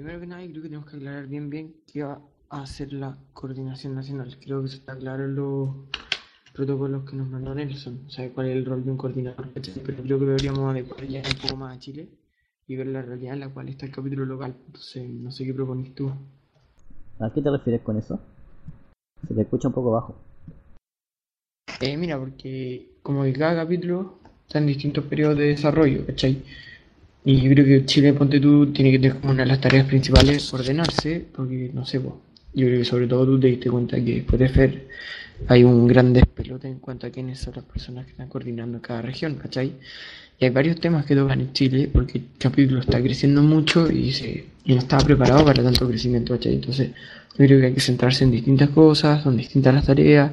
Primero que nada, creo que tenemos que aclarar bien bien qué va a hacer la coordinación nacional. Creo que eso está claro los protocolos que nos mandó Nelson, sabe cuál es el rol de un coordinador, pero creo que deberíamos adecuar ya un poco más a Chile y ver la realidad en la cual está el capítulo local. Entonces, no sé qué propones tú. ¿A qué te refieres con eso? Se te escucha un poco bajo. Eh, mira, porque como que cada capítulo está en distintos periodos de desarrollo, ¿cachai? Y yo creo que Chile, ponte tú, tiene que tener como una de las tareas principales ordenarse, porque no sé, yo creo que sobre todo tú te diste cuenta que después de FER hay un gran despelote en cuanto a quiénes son las personas que están coordinando cada región, ¿cachai? Y hay varios temas que tocan en Chile porque el capítulo está creciendo mucho y, se, y no estaba preparado para tanto crecimiento, ¿cachai? Entonces, yo creo que hay que centrarse en distintas cosas, son distintas las tareas.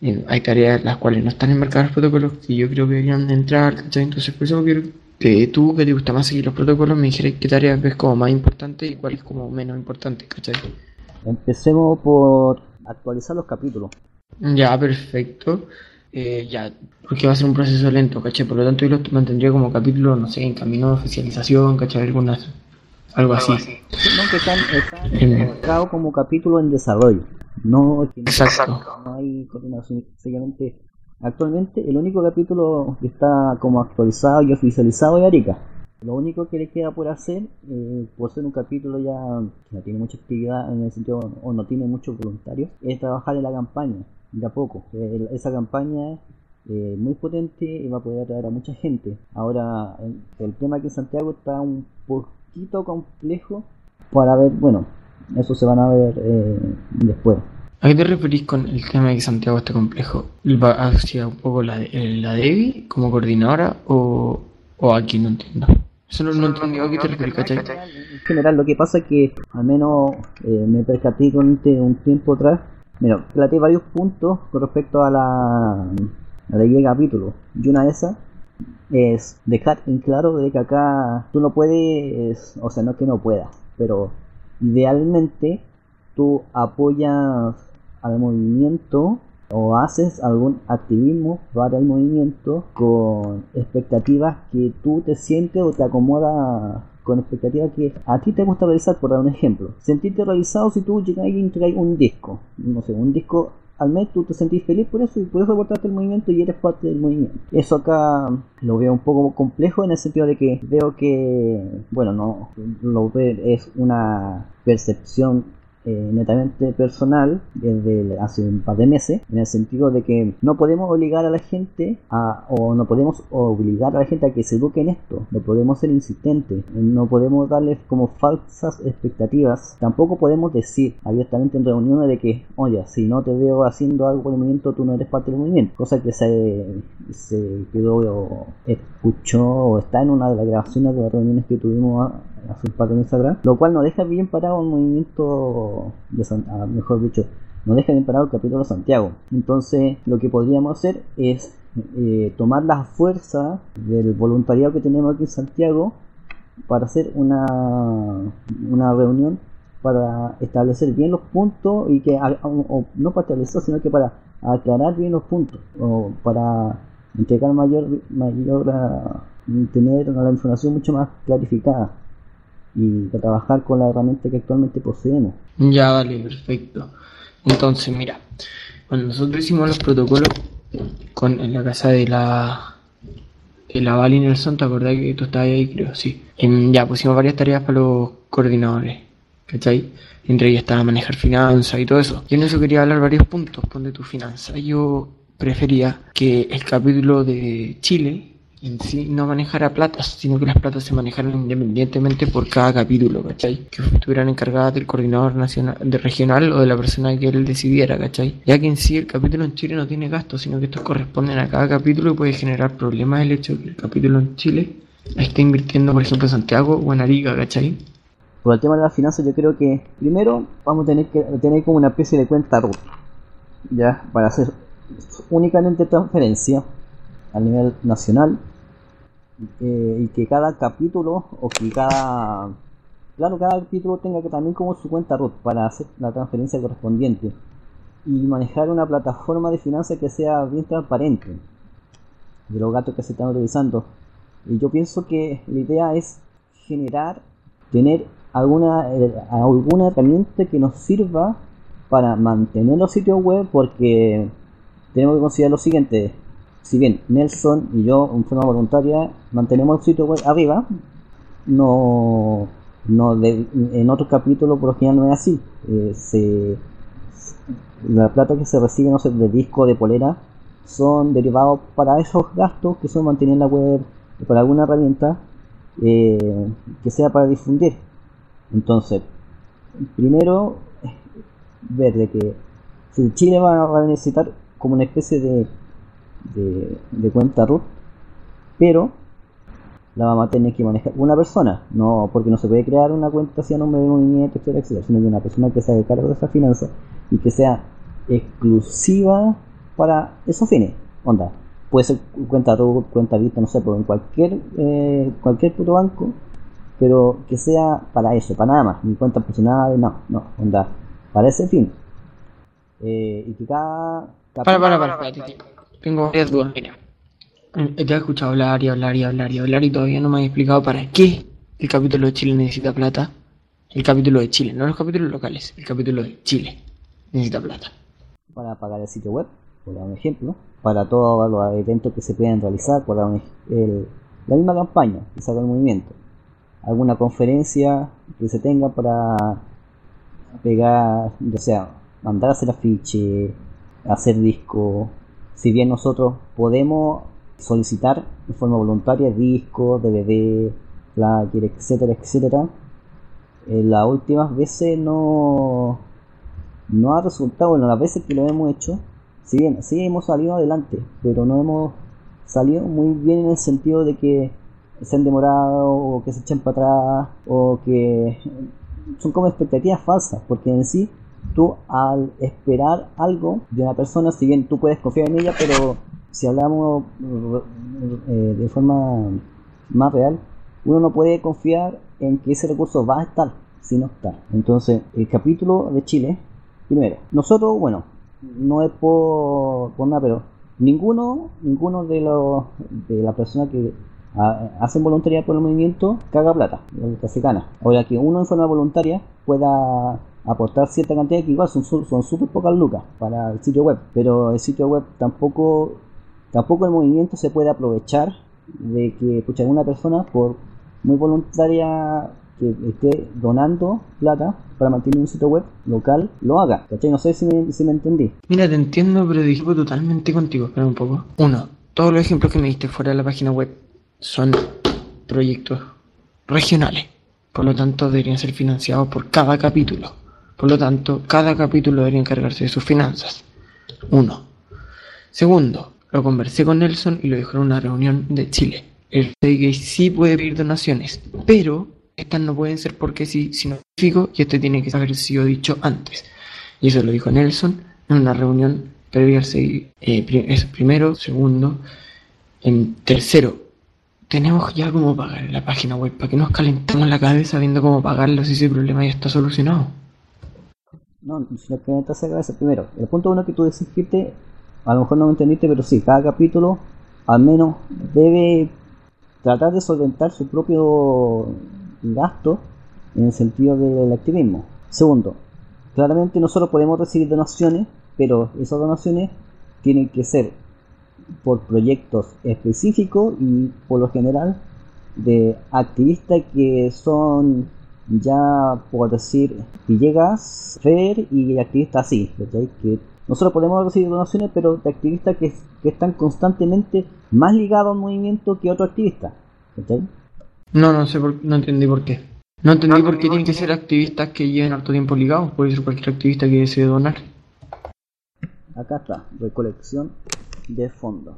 Eh, hay tareas las cuales no están enmarcadas los protocolos que yo creo que deberían entrar, ¿cachai? Entonces, por eso quiero que tú, que te gusta más seguir los protocolos, me dijeras qué tareas ves como más importante y cuál es como menos importante, ¿cachai? Empecemos por actualizar los capítulos. Ya, perfecto. Eh, ya, porque va a ser un proceso lento, ¿cachai? Por lo tanto, yo lo mantendría como capítulo, no sé, en camino de oficialización, ¿cachai? Algunas, algo así. No, que están, están como capítulo en desarrollo. No, Exacto. no hay coordinación. Sencillamente, actualmente, el único capítulo que está como actualizado y oficializado es Arica. Lo único que le queda por hacer, eh, por ser un capítulo ya que no tiene mucha actividad en el sentido, o no tiene muchos voluntarios, es trabajar en la campaña, de a poco. Eh, esa campaña eh, muy potente y va a poder atraer a mucha gente. Ahora, el, el tema que en Santiago está un poquito complejo para ver, bueno, eso se van a ver eh, después. ¿A qué te referís con el tema de que Santiago está complejo? ¿Va hacia un poco la, la Debbie como coordinadora o, o aquí no entiendo? Eso no, no entendí a qué te referís, ¿cachai? En general, lo que pasa es que al menos eh, me percaté durante un tiempo atrás, mira, plateé varios puntos con respecto a la, a la capítulo. Y una de esas es dejar en claro de que acá tú no puedes, o sea, no es que no puedas, pero idealmente tú apoyas al movimiento o haces algún activismo para el movimiento con expectativas que tú te sientes o te acomoda con expectativas que a ti te gusta realizar, por dar un ejemplo. Sentirte realizado si tú llegas y traes un disco, no sé, un disco al mes tú te sentís feliz por eso y por eso aportaste el movimiento y eres parte del movimiento. Eso acá lo veo un poco complejo en el sentido de que veo que, bueno, no, lo veo es una percepción eh, netamente personal desde hace un par de meses, en el sentido de que no podemos obligar a la gente a, o no podemos obligar a la gente a que se eduque en esto, no podemos ser insistentes, no podemos darles como falsas expectativas, tampoco podemos decir abiertamente en reuniones de que, oye, si no te veo haciendo algo por el movimiento, tú no eres parte del movimiento, cosa que se, se quedó o escuchó o está en una de las grabaciones de las reuniones que tuvimos hace un par de meses atrás, lo cual nos deja bien parado el movimiento, de San, ah, mejor dicho, nos deja bien parado el capítulo de Santiago. Entonces, lo que podríamos hacer es eh, tomar la fuerza del voluntariado que tenemos aquí en Santiago para hacer una, una reunión para establecer bien los puntos y que, o, no para establecer, sino que para aclarar bien los puntos, o para entregar mayor, mayor, uh, tener la información mucho más clarificada y de trabajar con la herramienta que actualmente poseemos. Ya, vale, perfecto. Entonces, mira, cuando nosotros hicimos los protocolos con, en la casa de la de la Val y Nelson, ¿te acordás que tú estabas ahí? Creo, sí. En, ya pusimos varias tareas para los coordinadores, ¿cachai? Entre ellas estaba manejar finanzas y todo eso. Yo en eso quería hablar varios puntos, ponte tu finanzas. Yo prefería que el capítulo de Chile en sí no manejara platas, sino que las platas se manejaran independientemente por cada capítulo, ¿cachai? Que estuvieran encargadas del coordinador nacional, de regional o de la persona que él decidiera, ¿cachai? Ya que en sí el capítulo en Chile no tiene gastos, sino que estos corresponden a cada capítulo y puede generar problemas el hecho de que el capítulo en Chile esté invirtiendo, por ejemplo, en Santiago o en Arica, ¿cachai? Por el tema de las finanzas, yo creo que primero vamos a tener que tener como una especie de cuenta RUT, ya, para hacer únicamente transferencia a nivel nacional eh, y que cada capítulo o que cada claro cada capítulo tenga que también como su cuenta root para hacer la transferencia correspondiente y manejar una plataforma de finanzas que sea bien transparente de los datos que se están utilizando y yo pienso que la idea es generar tener alguna, eh, alguna herramienta que nos sirva para mantener los sitios web porque tenemos que considerar lo siguiente. Si bien Nelson y yo, en forma voluntaria, mantenemos el sitio web arriba, no, no en otros capítulos por lo general no es así. Eh, la plata que se recibe no sé, de disco de polera son derivados para esos gastos que son mantener la web para alguna herramienta eh, que sea para difundir. Entonces, primero, ver de que si Chile va a necesitar como una especie de, de, cuenta root, pero la vamos a tener que manejar una persona, no porque no se puede crear una cuenta así a nombre de movimiento, etcétera, sino que una persona que se haga cargo de esa finanza y que sea exclusiva para esos fines. Onda, puede ser cuenta root, cuenta vista, no sé, pero en cualquier eh, cualquier puto banco, pero que sea para eso, para nada más, ni cuenta personal, no, no, onda, para ese fin. Eh, y que cada para, para, para, para, Tengo varias dudas. Mira, te he escuchado hablar y hablar y hablar y hablar y todavía no me has explicado para qué el capítulo de Chile necesita plata. El capítulo de Chile, no los capítulos locales, el capítulo de Chile necesita plata. Para pagar el sitio web, por dar un ejemplo, para todos los eventos que se pueden realizar, por dar un, el, la misma campaña que saca el movimiento. Alguna conferencia que se tenga para pegar, o sea, mandar a hacer afiche, hacer disco. Si bien nosotros podemos solicitar de forma voluntaria disco, DVD, flyer, etcétera, etcétera, eh, las últimas veces no, no ha resultado, bueno, las veces que lo hemos hecho, si bien sí hemos salido adelante, pero no hemos salido muy bien en el sentido de que se han demorado o que se echan para atrás o que son como expectativas falsas, porque en sí tú al esperar algo de una persona, si bien tú puedes confiar en ella, pero si hablamos eh, de forma más real, uno no puede confiar en que ese recurso va a estar si no está. Entonces, el capítulo de Chile, primero, nosotros, bueno, no es por, nada, pero ninguno, ninguno de los de las personas que hacen voluntariedad por el movimiento caga plata, se gana. Ahora que uno en forma voluntaria pueda aportar cierta cantidad que igual son son súper pocas lucas para el sitio web pero el sitio web tampoco tampoco el movimiento se puede aprovechar de que pucha una persona por muy voluntaria que esté donando plata para mantener un sitio web local lo haga ¿cachai? no sé si me, si me entendí. Mira te entiendo pero discuto totalmente contigo espera un poco. Uno todos los ejemplos que me diste fuera de la página web son proyectos regionales por lo tanto deberían ser financiados por cada capítulo por lo tanto, cada capítulo debería encargarse de sus finanzas. Uno. Segundo, lo conversé con Nelson y lo dijo en una reunión de Chile. El que sí puede pedir donaciones, pero estas no pueden ser porque sí, sino fijo y este tiene que haber sido dicho antes. Y eso lo dijo Nelson en una reunión previa al. Eh, primero, segundo, en tercero, tenemos ya cómo pagar en la página web, para que nos calentemos la cabeza viendo cómo pagarlo si ese problema ya está solucionado. No, sino que hacer cabeza primero. El punto uno que tú dijiste, a lo mejor no me entendiste, pero sí, cada capítulo al menos debe tratar de solventar su propio gasto en el sentido del activismo. Segundo, claramente nosotros podemos recibir donaciones, pero esas donaciones tienen que ser por proyectos específicos y por lo general de activistas que son ya por decir Villegas, Fer y activistas así, que nosotros podemos recibir donaciones, pero de activistas que, están constantemente más ligados al movimiento que otros activistas. No, no sé, no entendí por qué. No entendí por qué tienen que ser activistas que lleven harto tiempo ligados, puede ser cualquier activista que desee donar. Acá está, recolección de fondos.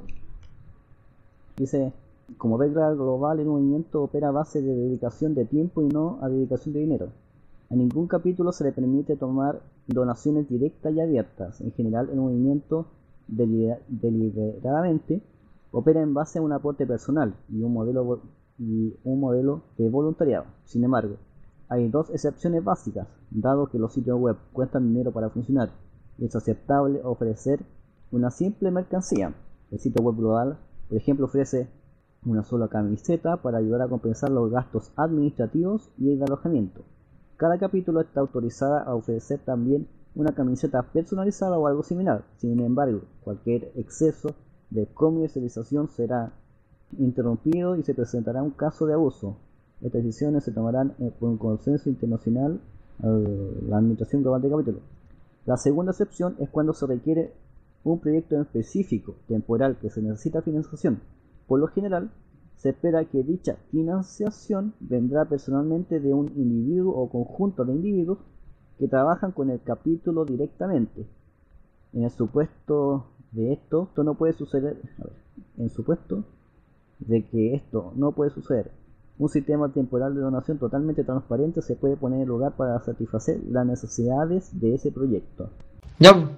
Dice, como regla global, el movimiento opera a base de dedicación de tiempo y no a dedicación de dinero. A ningún capítulo se le permite tomar donaciones directas y abiertas. En general, el movimiento deliberadamente opera en base a un aporte personal y un modelo y un modelo de voluntariado. Sin embargo, hay dos excepciones básicas, dado que los sitios web cuestan dinero para funcionar. Es aceptable ofrecer una simple mercancía. El sitio web global, por ejemplo, ofrece una sola camiseta para ayudar a compensar los gastos administrativos y el alojamiento. Cada capítulo está autorizada a ofrecer también una camiseta personalizada o algo similar. Sin embargo, cualquier exceso de comercialización será interrumpido y se presentará un caso de abuso. Estas decisiones se tomarán por un consenso internacional la Administración Global de Capítulo. La segunda excepción es cuando se requiere un proyecto específico, temporal, que se necesita financiación. Por lo general, se espera que dicha financiación vendrá personalmente de un individuo o conjunto de individuos que trabajan con el capítulo directamente. En el supuesto de esto, esto no puede suceder, en supuesto de que esto no puede suceder, un sistema temporal de donación totalmente transparente se puede poner en lugar para satisfacer las necesidades de ese proyecto. Ya,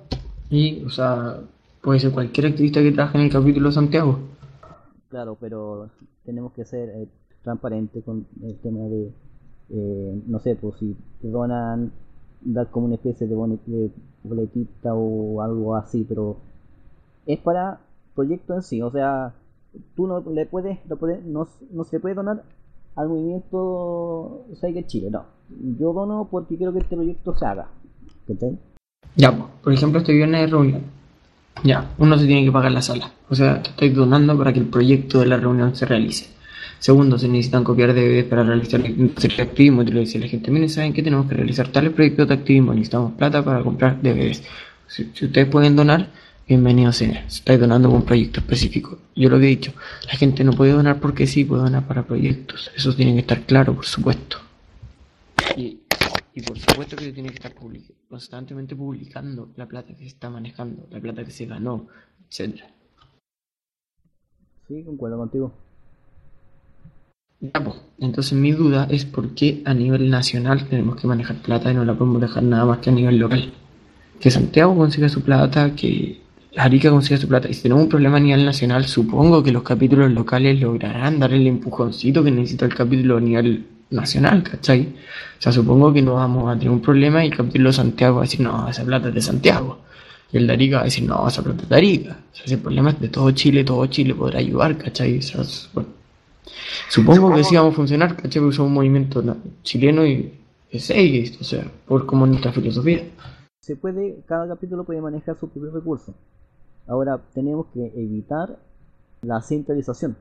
y, o sea, puede ser cualquier activista que trabaje en el capítulo de Santiago. Claro, pero tenemos que ser eh, transparentes con el tema de, eh, no sé, pues si te donan, dar como una especie de, de boletita o algo así, pero es para proyecto en sí, o sea, tú no le puedes, no, puedes, no, no se puede donar al movimiento Saiga Chile, no. Yo dono porque quiero que este proyecto se haga. Ya, por ejemplo, estoy en una reunión. Ya, uno se tiene que pagar la sala. O sea, estoy donando para que el proyecto de la reunión se realice. Segundo, se necesitan copiar DVDs para realizar el activismo. Y le dice a la gente, miren, ¿saben que tenemos que realizar tales proyectos de activismo? Necesitamos plata para comprar DVDs. si ustedes pueden donar, Bienvenido sea, estáis donando por un proyecto específico. Yo lo que he dicho, la gente no puede donar porque sí, puede donar para proyectos. Eso tiene que estar claro, por supuesto. Y, por supuesto que tiene que estar constantemente publicando la plata que se está manejando, la plata que se ganó, etc. Sí, concuerdo contigo. Ya, pues, entonces mi duda es por qué a nivel nacional tenemos que manejar plata y no la podemos dejar nada más que a nivel local. Que Santiago consiga su plata, que Arica consigue su plata. Y si tenemos un problema a nivel nacional, supongo que los capítulos locales lograrán dar el empujoncito que necesita el capítulo a nivel nacional, ¿cachai? O sea, supongo que no vamos a tener un problema y el capítulo Santiago va a decir, no, esa plata es de Santiago. Y el de va a decir, no, esa plata es de Arica. O sea, ese problema es de todo Chile, todo Chile podrá ayudar, ¿cachai? Supongo que sí vamos a funcionar, ¿cachai? Porque somos un movimiento chileno y es o sea, por como nuestra filosofía. Se puede, cada capítulo puede manejar su propio recurso. Ahora tenemos que evitar la centralización,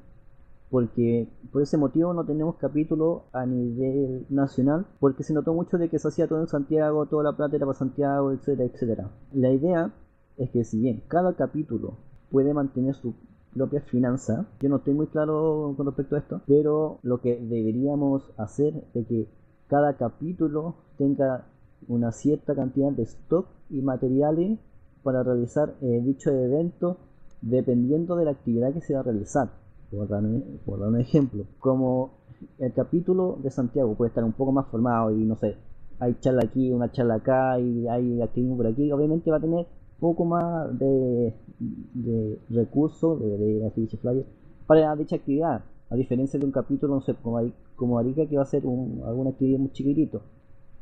porque por ese motivo no tenemos capítulo a nivel nacional, porque se notó mucho de que se hacía todo en Santiago, toda la plata era para Santiago, etcétera, etcétera. La idea es que si bien cada capítulo puede mantener su propia finanza, yo no estoy muy claro con respecto a esto, pero lo que deberíamos hacer es que cada capítulo tenga una cierta cantidad de stock y materiales para realizar eh, dicho evento dependiendo de la actividad que se va a realizar. Por dar, un ejemplo, como el capítulo de Santiago puede estar un poco más formado y no sé, hay charla aquí, una charla acá y hay activismo por aquí, obviamente va a tener poco más de, de recursos, de, de flyer, para dicha actividad, a diferencia de un capítulo, no sé, como, como Arica que va a ser un, alguna actividad muy chiquitito,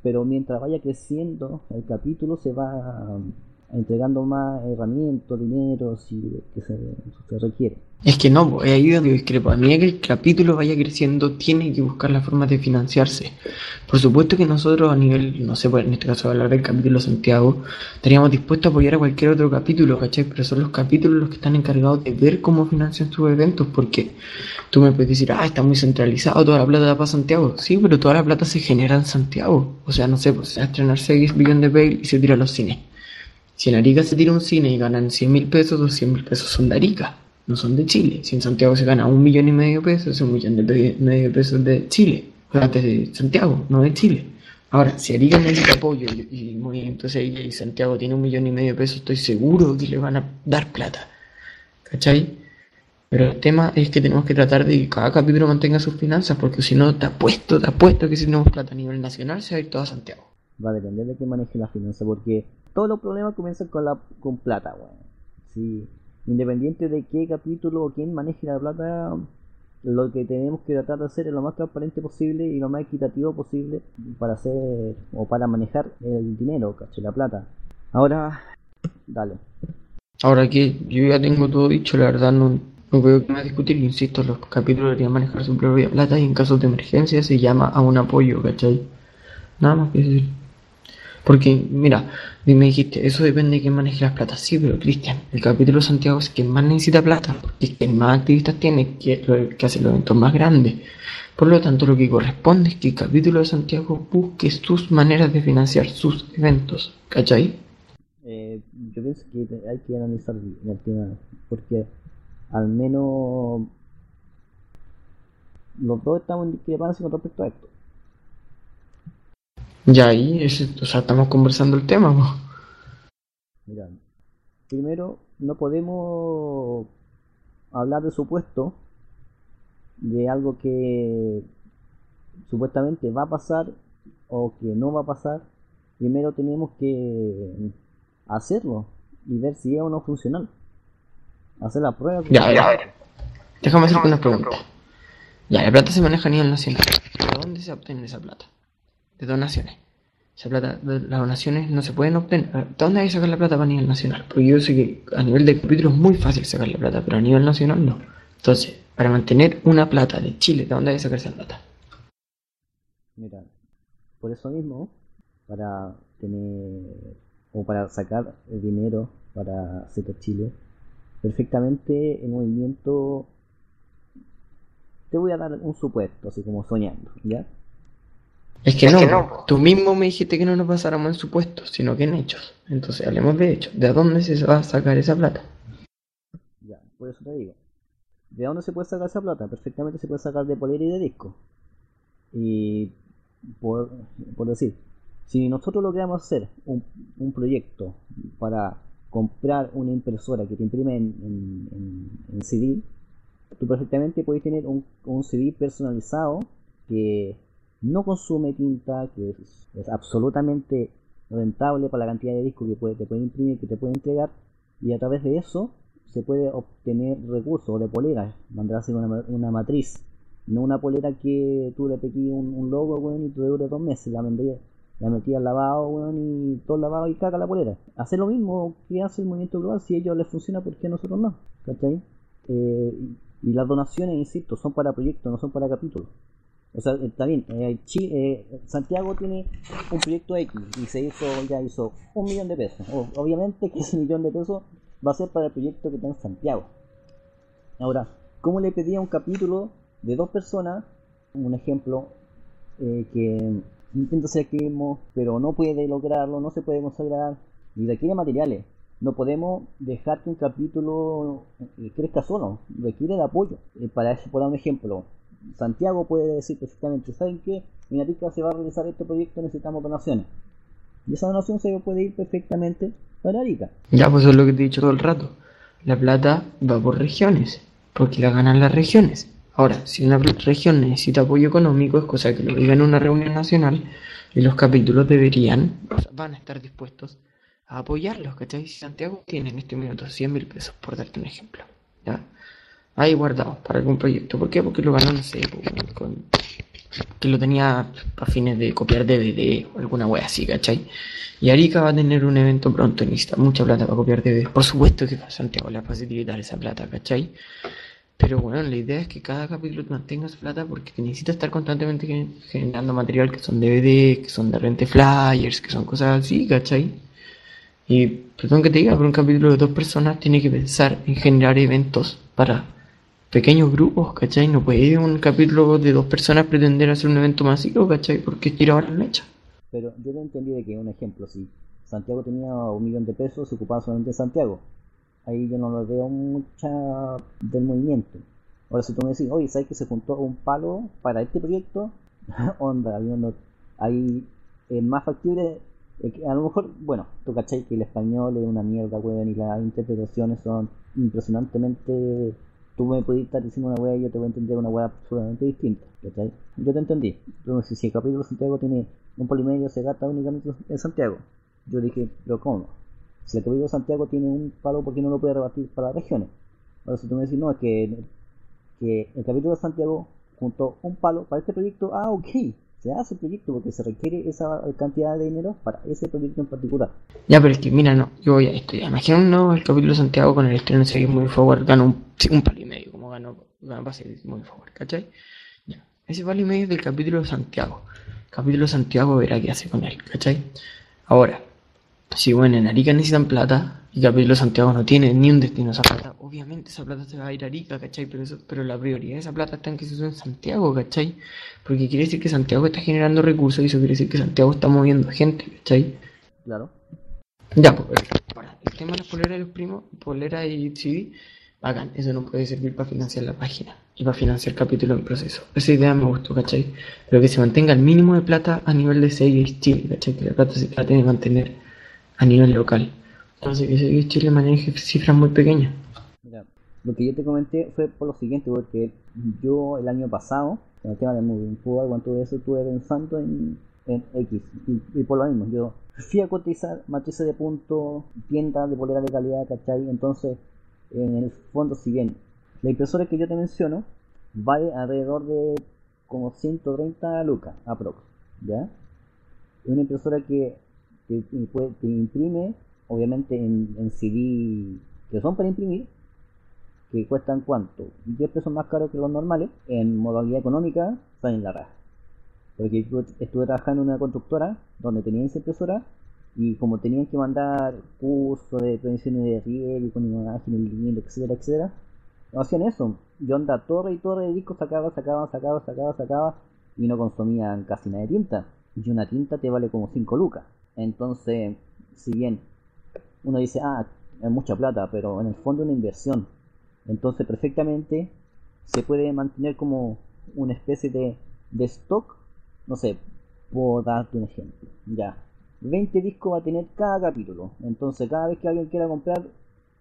pero mientras vaya creciendo el capítulo se va entregando más herramientas, dinero, si que se, requiere. Es que no, he ido donde discrepo. A medida que el capítulo vaya creciendo, tiene que buscar la forma de financiarse. Por supuesto que nosotros a nivel, no sé, pues en este caso hablar del capítulo Santiago, estaríamos dispuestos a apoyar a cualquier otro capítulo, ¿cachai? Pero son los capítulos los que están encargados de ver cómo financian sus eventos, porque tú me puedes decir, ah, está muy centralizado, toda la plata da para Santiago. Sí, pero toda la plata se genera en Santiago. O sea, no sé, pues se va a estrenar 6 billones de bail y se tira a los cines. Si en Arica se tira un cine y ganan 100 mil pesos, los 100 mil pesos son de Arica, no son de Chile. Si en Santiago se gana un millón y medio de pesos, es un millón y medio de pesos de Chile, o sea, de Santiago, no de Chile. Ahora, si Arica necesita apoyo y, entonces y Santiago tiene un millón y medio de pesos, estoy seguro que le van a dar plata. ¿Cachai? Pero el tema es que tenemos que tratar de que cada capítulo mantenga sus finanzas, porque si no, te apuesto, te apuesto que si tenemos plata a nivel nacional, se va a ir todo a Santiago. Va a depender de que maneje la finanza, porque todos los problemas comienzan con la con plata, weón. Sí, independiente de qué capítulo o quién maneje la plata, lo que tenemos que tratar de hacer es lo más transparente posible y lo más equitativo posible para hacer o para manejar el dinero, caché, la plata. Ahora, dale. Ahora que yo ya tengo todo dicho, la verdad no, veo que más discutir, insisto, los capítulos deberían manejar su propia plata y en casos de emergencia se llama a un apoyo, ¿cachai? Nada más que decir. Porque, mira, me dijiste, eso depende de quién maneje las plata. Sí, pero Cristian, el capítulo de Santiago es quien más necesita plata, porque es quien más activistas tiene, que, que hace los eventos más grandes. Por lo tanto, lo que corresponde es que el capítulo de Santiago busque sus maneras de financiar sus eventos. ¿Cachai? Eh, yo pienso que hay que analizar el tema, porque al menos los dos estamos en discrepancia con respecto a esto. Ya ahí, o sea, estamos conversando el tema. Mira, primero, no podemos hablar de supuesto de algo que supuestamente va a pasar o que no va a pasar. Primero tenemos que hacerlo y ver si es o no funcional. Hacer la prueba. Ya, ya, Déjame hacerte una pregunta. Ya, la plata se maneja a nivel nacional. ¿De dónde se obtiene esa plata? De donaciones. Esa plata, las donaciones no se pueden obtener. ¿De dónde hay que sacar la plata para nivel nacional? Porque yo sé que a nivel de capítulo es muy fácil sacar la plata, pero a nivel nacional no. Entonces, para mantener una plata de Chile, ¿de dónde hay que sacar esa plata? Mira, por eso mismo, para tener o para sacar el dinero para Seto Chile, perfectamente el movimiento te voy a dar un supuesto, así como soñando, ¿ya? Es que, no, tú mismo me dijiste que no nos basáramos en supuestos, sino que en hechos. Entonces hablemos de hechos. ¿De dónde se va a sacar esa plata? Ya, por eso te digo. ¿De dónde se puede sacar esa plata? Perfectamente se puede sacar de polera y de disco. Y por, decir, si nosotros logramos hacer un, un, proyecto para comprar una impresora que te imprime en, en, en CD, tú perfectamente puedes tener un, un CD personalizado que no consume tinta, que es, absolutamente rentable para la cantidad de discos que puede, te puede imprimir, que te puede entregar, y a través de eso se puede obtener recursos de polera, mandar a hacer una, matriz, no una polera que tú le pequí un, logo, bueno, y tú dure dos meses, la vendías la metías al lavado, bueno, y todo lavado y caga la polera. Hacer lo mismo que hace el movimiento global, si a ellos les funciona, ¿por qué a nosotros no? ¿Cachai? Eh, y las donaciones, insisto, son para proyectos, no son para capítulos. O sea, está bien, eh, eh, Santiago tiene un proyecto X y se hizo, ya hizo un millón de pesos. obviamente que ese millón de pesos va a ser para el proyecto que en Santiago. Ahora, ¿cómo le pedía un capítulo de dos personas? Un ejemplo eh, que intenta hacer activismo, pero no puede lograrlo, no se puede consagrar y requiere materiales. No podemos dejar que un capítulo crezca solo, requiere de apoyo. para eso, por dar un ejemplo, Santiago puede decir perfectamente, ¿saben qué? En Arica se va a realizar este proyecto, necesitamos donaciones. Y esa donación se puede ir perfectamente para Arica. Ya, pues es lo que te he dicho todo el rato. La plata va por regiones, porque la ganan las regiones. Ahora, si una región necesita apoyo económico, es cosa que lo diga en una reunión nacional, y los capítulos deberían, van a estar dispuestos a apoyarlos, ¿cachai? Si Santiago tiene en este minuto 100 mil pesos, por darte un ejemplo, ¿ya? Ahí guardado para algún proyecto. ¿Por qué? Porque lo ganó, no sé, que lo tenía a fines de copiar DVD o alguna wea así, ¿cachai? Y Arica va a tener un evento pronto, necesita mucha plata para copiar DVD. Por supuesto que Santiago le va a facilitar esa plata, ¿cachai? Pero bueno, la idea es que cada capítulo mantenga su plata porque necesita estar constantemente generando material que son DVD, que son de rente flyers, que son cosas así, ¿cachai? Y perdón que te diga, pero un capítulo de dos personas tiene que pensar en generar eventos para pequeños grupos, ¿cachai? No puede un capítulo de dos personas pretender hacer un evento masivo, ¿cachai? Porque tiraba la mecha. Pero yo te entendí de que, un ejemplo, si Santiago tenía un millón de pesos, se ocupaba solamente Santiago. Ahí yo no lo veo mucha del movimiento. Ahora, si tú me decís, oye, ¿sabes que se juntó un palo para este proyecto? Onda, ahí es más factible. A lo mejor, bueno, tú cachai que el español es una mierda, weón, y las interpretaciones son impresionantemente tú me puedes estar diciendo una weá y yo te voy a entender una weá absolutamente distinta, ¿cachai? Yo te entendí. Entonces, si el capítulo de Santiago tiene un polimedio, se gasta únicamente en Santiago. Yo dije, pero ¿cómo? Si el capítulo de Santiago tiene un palo, ¿por qué no lo puede rebatir para las regiones? Ahora, si tú me decís, no, es que, que el capítulo de Santiago juntó un palo para este proyecto, ah, ok, se hace el proyecto porque se requiere esa cantidad de dinero para ese proyecto en particular. Ya, pero es que, mira, no, yo voy a esto. Imagina el capítulo de Santiago con el estreno de Seguir Muy Forward, ganó un, un palo y medio, como ganó, ganó para Seguir Muy Forward, ¿cachai? Ya. Ese palo y medio del capítulo de Santiago. Capítulo Santiago verá qué hace con él, ¿cachai? Ahora, si bueno, en Arica necesitan plata y Capítulo Santiago no tiene ni un destino esa plata, obviamente esa plata se va a ir a Arica, ¿cachai? Pero, eso, pero la prioridad de esa plata está en que se usa en Santiago, ¿cachai? Porque quiere decir que Santiago está generando recursos y eso quiere decir que Santiago está moviendo gente, ¿cachai? Claro. Ya, pues, ahora, el tema de las poleras de los primos, polera y CD, bacán, eso no puede servir para financiar la página y para financiar capítulos en proceso. Esa idea me gustó, ¿cachai? Pero que se mantenga el mínimo de plata a nivel de Series Chile, ¿cachai? Que la plata se trate de mantener a nivel local. Entonces, que Chile maneje cifras muy pequeñas. Mira, lo que yo te comenté fue por lo siguiente, porque yo el año pasado, con el tema del moving forward, cuando eso, estuve pensando en, en X. Y, y por lo mismo, yo fui a cotizar matrices de puntos, tiendas de polera de calidad, ¿cachai? Entonces, en el fondo, si bien la impresora que yo te menciono vale alrededor de como 130 lucas, aprox, ¿ya? Es una impresora que te, te- te imprime, obviamente en, en CD que son para imprimir, que cuestan cuánto, 10 pesos más caros que los normales, en modalidad económica salen la raja. Porque yo estuve trabajando en una constructora donde tenían esa impresora y como tenían que mandar cursos de prevención de riesgo con imagen en línea, etcétera, etcétera, no hacían eso. Yo anda torre y torre de discos sacaba, sacaba, sacaba, sacaba, sacaba y no consumían casi nada de tinta. Y una tinta te vale como 5 lucas. Entonces, si bien uno dice, ah, es mucha plata, pero en el fondo es una inversión. Entonces, perfectamente se puede mantener como una especie de, de stock, no sé, por darte un ejemplo. Ya, 20 discos va a tener cada capítulo. Entonces, cada vez que alguien quiera comprar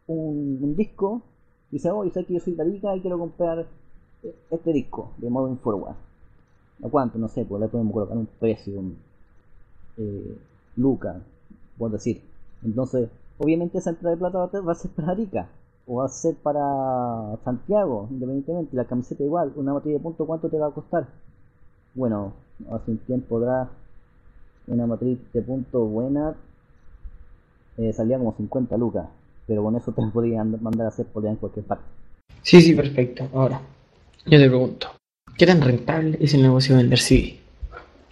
un, un disco, dice, oh, sé que yo soy Tarica y quiero comprar este disco de Moving Forward. ¿A cuánto? No sé, pues le podemos colocar un precio, un, eh, Luca, por decir. Entonces, obviamente esa entrada de plata va a- ser para Arica o va a ser para Santiago, independientemente. La camiseta igual, una botella de punto, ¿cuánto te va a costar? Bueno, hace un tiempo atrás, una matriz de punto buena eh, salía como 50 lucas, pero con eso te podían mandar a hacer polea en cualquier parte. Sí, sí, perfecto. Ahora, yo te pregunto, ¿qué tan rentable es el negocio de vender CD?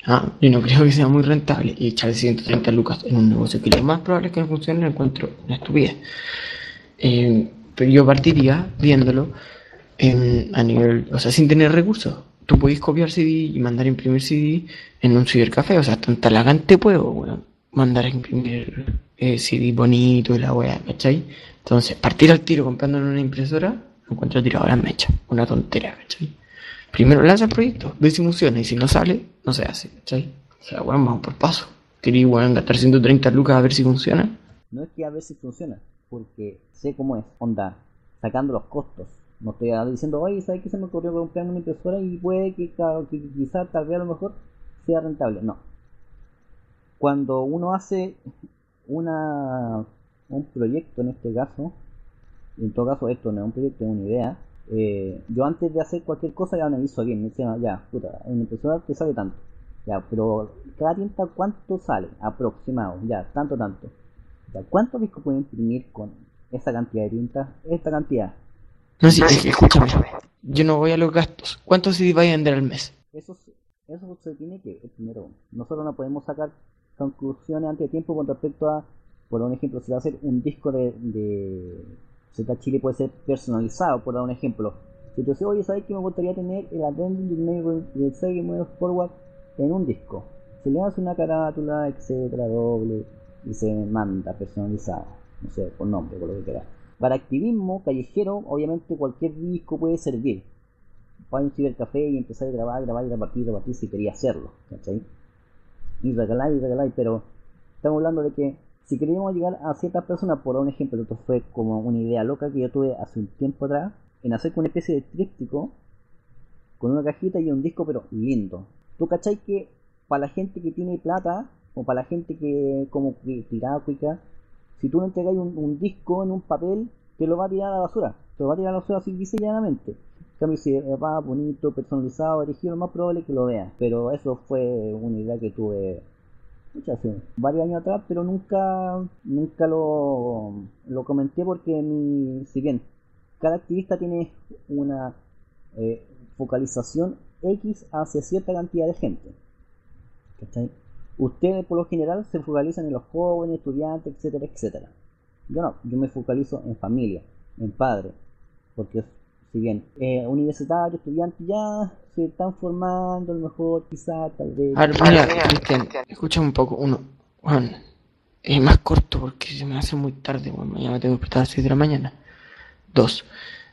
Ah, yo no creo que sea muy rentable y echar 130 lucas en un negocio que lo más probable es que no funcione lo encuentro una estupidez. Eh, pero yo partiría viéndolo a nivel, o sea, sin tener recursos. Tú podés copiar CD y mandar a imprimir CD en un cibercafé, o sea, tan talagante puedo, weón, mandar a imprimir eh, CD bonito y la weá, ¿cachai? Entonces, partir al tiro comprando en una impresora, lo encuentro tirado a la mecha, una tontera, ¿cachai? Primero lanza el proyecto, ve si funciona y si no sale, no se hace. O sea, weón, vamos por paso. Quería, weón, gastar 130 lucas a ver si funciona. No es que a ver si funciona, porque sé cómo es, onda, sacando los costos. No estoy diciendo, oye, ¿sabes qué se me ocurrió comprar una impresora y puede que, que quizá, tal vez a lo mejor sea rentable? No. Cuando uno hace una un proyecto en este caso, en todo caso esto no es un proyecto, es una idea, eh, yo antes de hacer cualquier cosa ya analizo bien, me decía, ya, puta, en una impresora te sale tanto. Ya, pero cada tinta cuánto sale, aproximado, ya, tanto, tanto. Ya, ¿Cuántos discos pueden imprimir con esa cantidad de tinta? Esta cantidad. No, sí, escúchame. Yo no voy a los gastos. ¿Cuántos CD vais a vender al mes? Eso, eso se tiene que, primero, nosotros no podemos sacar conclusiones antes de tiempo con respecto a, por un ejemplo, si va a ser un disco de, de Z Chile puede ser personalizado, por dar un ejemplo. Si tú dices, oye, ¿sabes que me gustaría tener el addendum del medio del Sega Move Forward en un disco? Se le hace una carátula, etcétera, doble, y se manda personalizada, no sé, por nombre, por lo que quieras. Para activismo callejero, obviamente cualquier disco puede servir. Para un cibercafé y empezar a grabar, grabar y repartir, repartir si quería hacerlo, ¿cachai? Y regalar y regalar, pero estamos hablando de que si queríamos llegar a ciertas personas, por un ejemplo, esto fue como una idea loca que yo tuve hace un tiempo atrás, en hacer una especie de tríptico con una cajita y un disco, pero lindo. ¿Tú cachai que para la gente que tiene plata, o para la gente que como que tirada cuica, si tú le entregas un, disco en un papel, te lo va a tirar a la basura. Te lo va a tirar a la basura así dice llanamente. En cambio, si va bonito, personalizado, dirigido, lo más probable es que lo veas. Pero eso fue una idea que tuve muchas hace varios años atrás, pero nunca nunca lo, lo comenté porque mi, si bien cada activista tiene una eh, focalización X hacia cierta cantidad de gente. ¿cachai? Ustedes por lo general se focalizan en los jóvenes, estudiantes, etcétera, etcétera. Yo no, yo me focalizo en familia, en padres, porque si bien eh, universitarios, estudiantes ya se están formando, a lo mejor quizás tal vez... A ver, mira, Cristian, escucha un poco, uno, Juan, es más corto porque se me hace muy tarde, bueno, mañana tengo que despertar a las 6 de la mañana. Dos,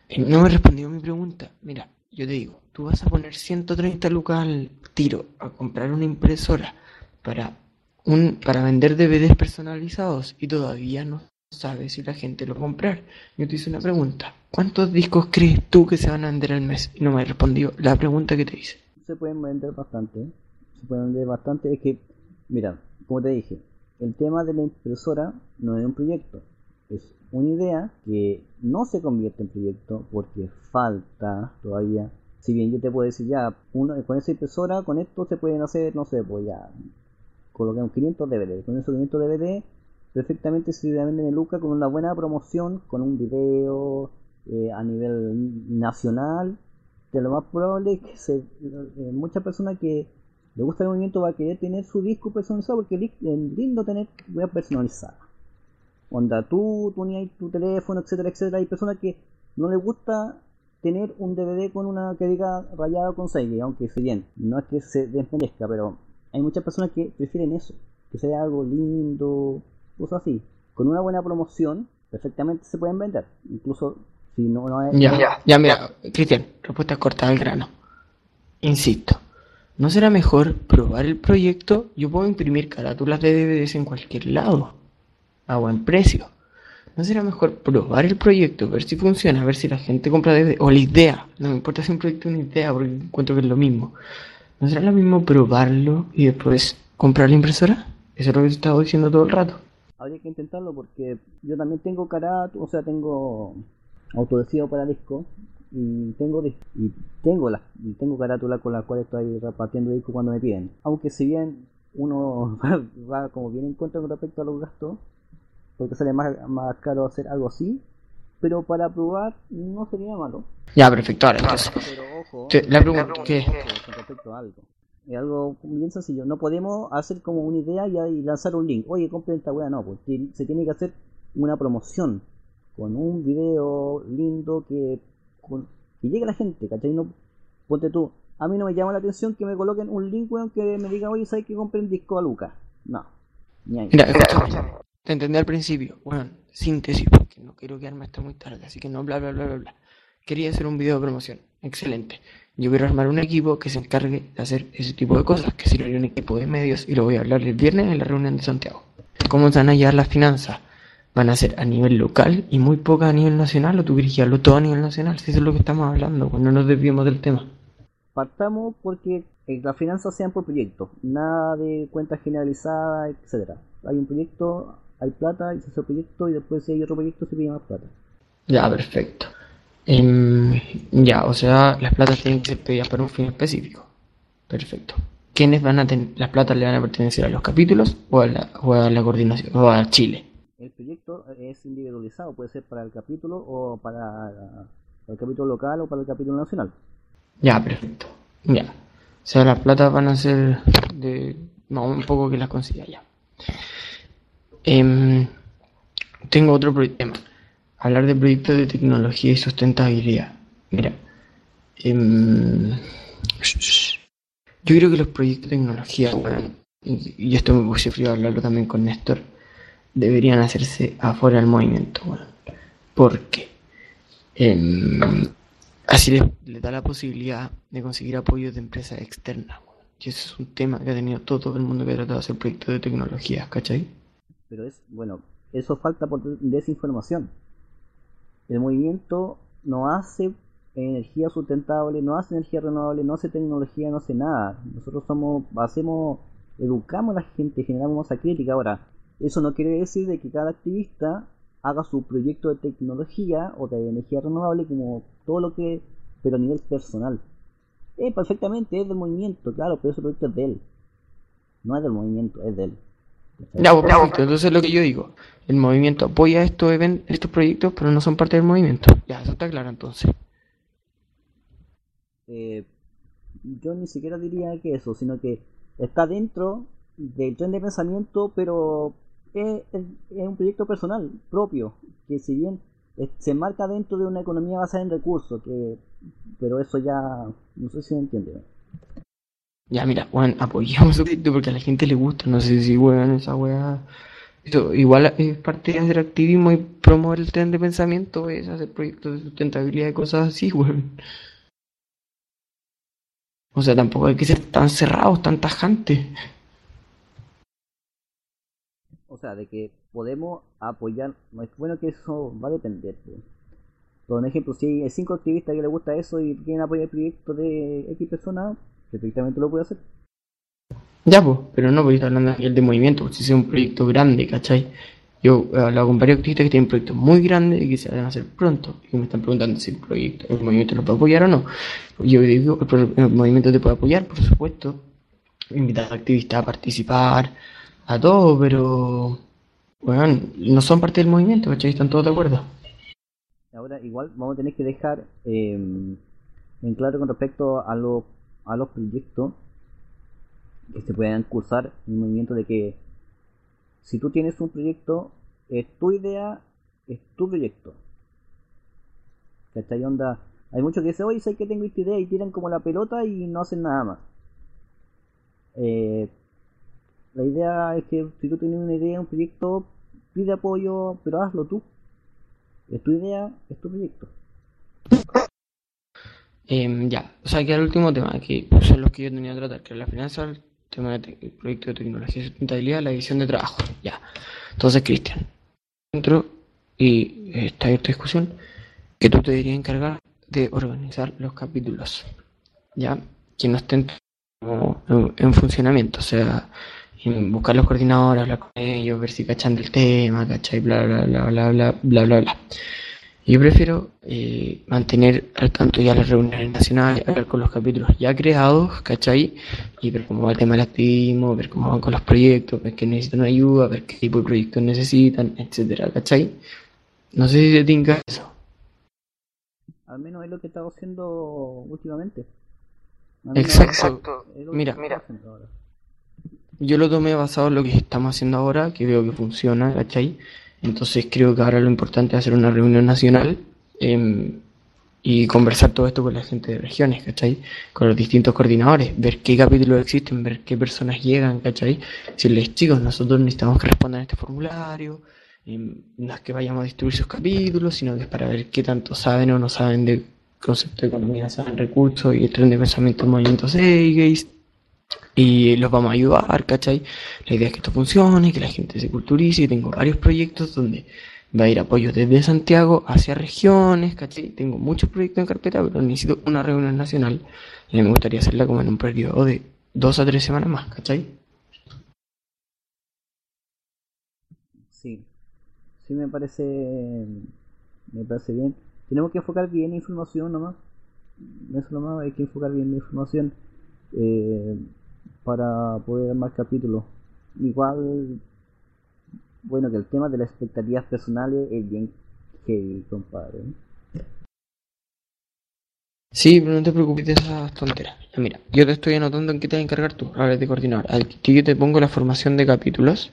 eh, no me respondió mi pregunta, mira, yo te digo, tú vas a poner 130 lucas al tiro a comprar una impresora para un para vender DVDs personalizados y todavía no sabes si la gente lo va a comprar. Yo te hice una pregunta. ¿Cuántos discos crees tú que se van a vender al mes? Y no me respondió la pregunta que te hice. Se pueden vender bastante. Se pueden vender bastante. Es que, mira, como te dije, el tema de la impresora no es un proyecto. Es una idea que no se convierte en proyecto porque falta todavía. Si bien yo te puedo decir ya, uno, con esa impresora, con esto se pueden hacer, no sé, pues ya, coloquemos 500 DVD. Con esos 500 DVD perfectamente se venden en Luca con una buena promoción, con un video eh, a nivel nacional. De lo más probable es que se, eh, personas que le gusta el movimiento va a querer tener su disco personalizado porque es lindo tener web personalizada. Onda, tú, tú ni tu teléfono, etcétera, etcétera. Hay personas que no les gusta tener un DVD con una que diga rayado con 6, aunque si bien no es que se desmerezca, pero hay muchas personas que prefieren eso, que sea algo lindo, cosas así. Con una buena promoción, perfectamente se pueden vender. Incluso si no, no es. Ya, ya, ya, mira, Cristian, respuesta corta al grano. Insisto, ¿no será mejor probar el proyecto? Yo puedo imprimir carátulas de DVDs en cualquier lado, a buen precio. ¿No será mejor probar el proyecto, ver si funciona, ver si la gente compra DVD? O la idea, no me importa si un proyecto es una idea, porque encuentro que es lo mismo. ¿No será lo mismo probarlo y después comprar la impresora? Eso es lo que te estaba diciendo todo el rato habría que intentarlo porque yo también tengo carátula, o sea, tengo autodesivo para disco y tengo y tengo la y tengo carátula con la cual estoy repartiendo disco cuando me piden. Aunque si bien uno va, como bien en cuenta con respecto a los gastos, porque sale más, más caro hacer algo así, pero para probar no sería malo. Ya, perfecto, ahora entonces. Pero ojo, la pregunta que con respecto a algo es algo bien sencillo. No podemos hacer como una idea y, lanzar un link. Oye, compren esta weá. No, pues se tiene que hacer una promoción con un video lindo que, que llegue a la gente, ¿cachai? No, ponte tú. A mí no me llama la atención que me coloquen un link, weón, que me diga, oye, ¿sabes que compren disco a Lucas? No. Ni ahí. Mira, escúchame. Te entendí al principio. Bueno, síntesis, porque no quiero quedarme hasta muy tarde, así que no, bla, bla, bla, bla, bla. Quería hacer un video de promoción. Excelente. Yo quiero armar un equipo que se encargue de hacer ese tipo de cosas, que sería un equipo de medios, y lo voy a hablar el viernes en la reunión de Santiago. ¿Cómo se van a llevar las finanzas? ¿Van a ser a nivel local y muy poca a nivel nacional o tú quieres llevarlo todo a nivel nacional? Si eso es lo que estamos hablando, cuando nos desviemos del tema. Partamos porque eh, las finanzas sean por proyecto, nada de cuentas generalizadas, etcétera. Hay un proyecto, hay plata, y se hace el proyecto y después si hay otro proyecto se pide más plata. Ya, perfecto. Em, ya, o sea, las platas tienen que ser pedidas para un fin específico. Perfecto. ¿Quiénes van a tener, las platas le van a pertenecer a los capítulos o a la, o a la coordinación o a Chile? El proyecto es individualizado, puede ser para el capítulo o para, el capítulo local o para el capítulo nacional. Ya, perfecto. Ya. O sea, las platas van a ser de no, un poco que las consiga ya. Em, tengo otro problema hablar de proyectos de tecnología y sustentabilidad. Mira, em, yo creo que los proyectos de tecnología, y, esto me puse frío a hablarlo también con Néstor, deberían hacerse afuera del movimiento, bueno, porque em, así le, da la posibilidad de conseguir apoyo de empresas externas. Y ese es un tema que ha tenido todo el mundo que ha tratado de hacer proyectos de tecnología, ¿cachai? Pero es, bueno, eso falta por desinformación el movimiento no hace energía sustentable, no hace energía renovable, no hace tecnología, no hace nada. Nosotros somos, hacemos, educamos a la gente, generamos masa crítica. Ahora, eso no quiere decir de que cada activista haga su proyecto de tecnología o de energía renovable como todo lo que, pero a nivel personal. Eh, perfectamente, es del movimiento, claro, pero ese proyecto es de él. No es del movimiento, es de él. Pues, perfecto. Entonces lo que yo digo, el movimiento apoya estos, estos proyectos, pero no son parte del movimiento. Ya, eso está claro entonces. Eh, yo ni siquiera diría que eso, sino que está dentro del tren de pensamiento, pero es, un proyecto personal, propio, que si bien se marca dentro de una economía basada en recursos, que, pero eso ya no sé si se entiende. Ya, mira, bueno, apoyamos el proyecto porque a la gente le gusta, no sé si, bueno, esa weá... igual es parte de hacer activismo y promover el tren de pensamiento, es hacer proyectos de sustentabilidad y cosas así, weón. O sea, tampoco hay que ser tan cerrados, tan tajantes. O sea, de que podemos apoyar, no es bueno que eso va a depender. Por ejemplo, si hay cinco activistas que les gusta eso y quieren apoyar el proyecto de X personas, perfectamente lo puede hacer. Ya, pues, pero no, porque estar hablando aquí de movimiento, pues si es un proyecto grande, ¿cachai? Yo he hablado con varios activistas que tienen proyectos muy grandes y que se van a hacer pronto. Y me están preguntando si el proyecto, el movimiento lo puede apoyar o no. Yo digo, el, el movimiento te puede apoyar, por supuesto. Invitar a activistas a participar, a todo, pero bueno, no son parte del movimiento, ¿cachai? Están todos de acuerdo. Ahora, igual vamos a tener que dejar eh, en claro con respecto a, lo, a los proyectos que se puedan cursar el movimiento de que si tú tienes un proyecto, es tu idea, es tu proyecto. ¿Cachai? Onda, hay muchos que dicen, oye, sé que tengo esta idea y tiran como la pelota y no hacen nada más. Eh, la idea es que si tú tienes una idea, un proyecto, pide apoyo, pero hazlo tú. Es tu idea, es tu proyecto. Em, ya, o sea, que el último tema, que son los que yo tenía que tratar, que es la finanza, tema de proyecto de tecnología y sustentabilidad, la edición de trabajo. Ya. Entonces, Cristian, dentro y esta discusión que tú te deberías encargar de organizar los capítulos. Ya, que no estén en, funcionamiento, o sea, buscar los coordinadores, hablar con ellos, ver si cachan del tema, cachai, bla bla bla bla bla bla bla bla. Yo prefiero eh, mantener al tanto ya las reuniones nacionales, hablar con los capítulos ya creados, ¿cachai? Y ver cómo va el tema del activismo, ver cómo van con los proyectos, ver que necesitan ayuda, ver qué tipo de proyectos necesitan, etcétera, ¿cachai? No sé si te tinca eso. Al menos es lo que he estado haciendo últimamente. Exacto. Mira, mira. Yo lo tomé basado en lo que estamos haciendo ahora, que veo que funciona, ¿cachai? Entonces creo que ahora lo importante es hacer una reunión nacional em, y conversar todo esto con la gente de regiones, ¿cachai? Con los distintos coordinadores, ver qué capítulos existen, ver qué personas llegan, ¿cachai? Decirles, chicos, nosotros necesitamos que respondan a este formulario, em, no es que vayamos a distribuir sus capítulos, sino que es para ver qué tanto saben o no saben de concepto de economía, saben recursos y el tren de pensamiento del movimiento Seigeist y los vamos a ayudar, ¿cachai? La idea es que esto funcione, que la gente se culturice tengo varios proyectos donde va a ir apoyo desde Santiago hacia regiones, ¿cachai? Tengo muchos proyectos en carpeta, pero necesito una reunión nacional y me gustaría hacerla como en un periodo de dos a tres semanas más, ¿cachai? Sí, sí me parece, me parece bien. Tenemos que enfocar bien la información nomás. Eso nomás, hay que enfocar bien la información. Eh, para poder más capítulos. Igual, bueno, que el tema de las expectativas personales es bien heavy, compadre. Sí, pero no te preocupes de esas tonteras. Mira, yo te estoy anotando en qué te vas a encargar tú, ahora de coordinar. Aquí yo te pongo la formación de capítulos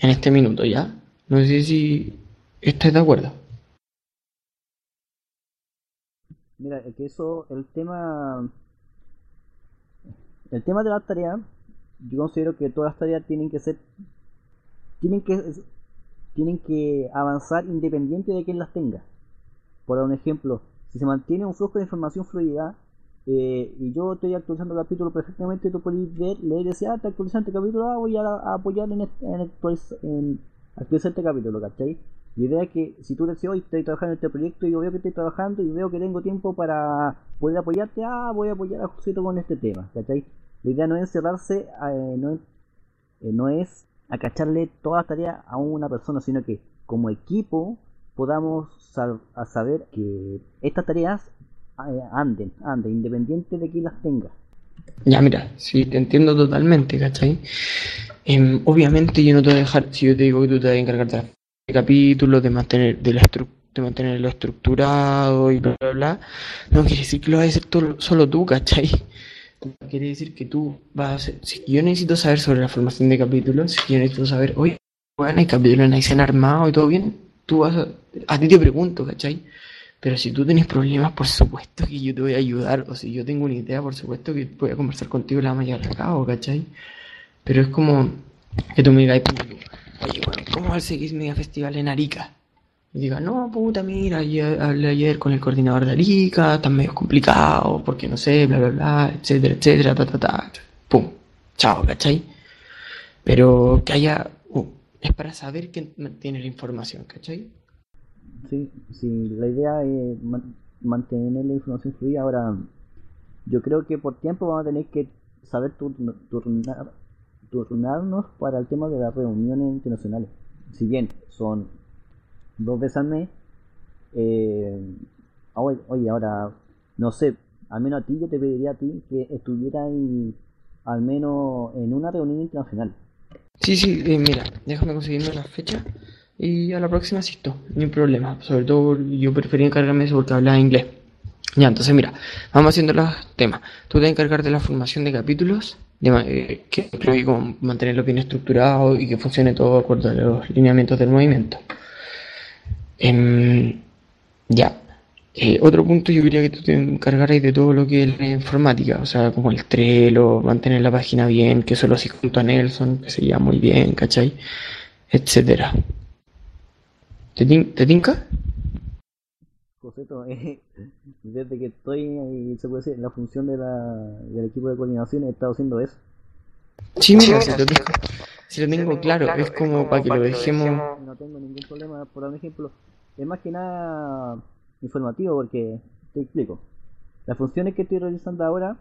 en este minuto, ¿ya? No sé si estás de acuerdo. Mira, que eso, el tema el tema de las tareas, yo considero que todas las tareas tienen que ser, tienen que, tienen que avanzar independiente de quien las tenga. Por un ejemplo, si se mantiene un flujo de información fluida, eh, y yo estoy actualizando el capítulo perfectamente, tú puedes ver, leer y decir, ah, te actualizando este capítulo, ah, voy a, apoyar en, este, en, en actualizar este capítulo, ¿cachai? La idea es que si tú decís, hoy estoy trabajando en este proyecto y yo veo que estoy trabajando y veo que tengo tiempo para poder apoyarte, ah, voy a apoyar a Josito con este tema, ¿cachai? La idea no es encerrarse, eh, no, eh, no es acacharle todas las tareas a una persona, sino que como equipo podamos a saber que estas tareas eh, anden, anden, independiente de quién las tenga. Ya, mira, sí, te entiendo totalmente, ¿cachai? Em, obviamente yo no te voy a dejar, si yo te digo que tú te vas a encargar de capítulos, de mantener, de, la de mantenerlo estructurado y bla, bla, bla, no quiere decir que lo vas a hacer solo tú, ¿cachai? quiere decir que tú vas a hacer, si yo necesito saber sobre la formación de capítulos, si yo necesito saber, oye, bueno, hay capítulos en han armado y todo bien, tú vas a, a ti te pregunto, ¿cachai? Pero si tú tienes problemas, por supuesto que yo te voy a ayudar, o si yo tengo una idea, por supuesto que voy a conversar contigo la vamos a llevar a ¿cachai? Pero es como que tú me digas, oye, bueno, ¿cómo va a seguir Media Festival en Arica? Y diga, no, puta, mira, hablé ayer con el coordinador de Arica, está medio complicado, porque no sé, bla, bla, bla, etcétera, etcétera, ta, ta, ta, pum, chao, ¿cachai? Pero que haya, uh, es para saber quién tiene la información, ¿cachai? Sí, sí, la idea es mantener la información fluida. Ahora, yo creo que por tiempo vamos a tener que saber turnar, turnarnos para el tema de las reuniones internacionales. Si bien son dos veces al mes. Eh, oye, ahora, no sé, al menos a ti yo te pediría a ti que estuvieras al menos en una reunión internacional. Sí, sí, eh, mira, déjame conseguirme la fecha y a la próxima asisto, ni un problema. Sobre todo yo prefería encargarme de eso porque hablaba inglés. Ya, entonces mira, vamos haciendo los temas. Tú te encargar de la formación de capítulos, de, eh, que incluye mantenerlo bien estructurado y que funcione todo de acuerdo a los lineamientos del movimiento. Em, ya. Eh, otro punto yo quería que tú te encargaras de todo lo que es la informática, o sea, como el Trello, mantener la página bien, que solo así junto a Nelson, que sería muy bien, ¿cachai? Etcétera. ¿Te, ¿Te tinca? Eh, desde que estoy, se puede decir, en la función de la, del equipo de coordinación he estado haciendo eso. Sí, mira, si lo tengo, si lo tengo claro, es como para que lo dejemos... No tengo ningún problema, por ejemplo, es más que nada informativo porque te explico. Las funciones que estoy realizando ahora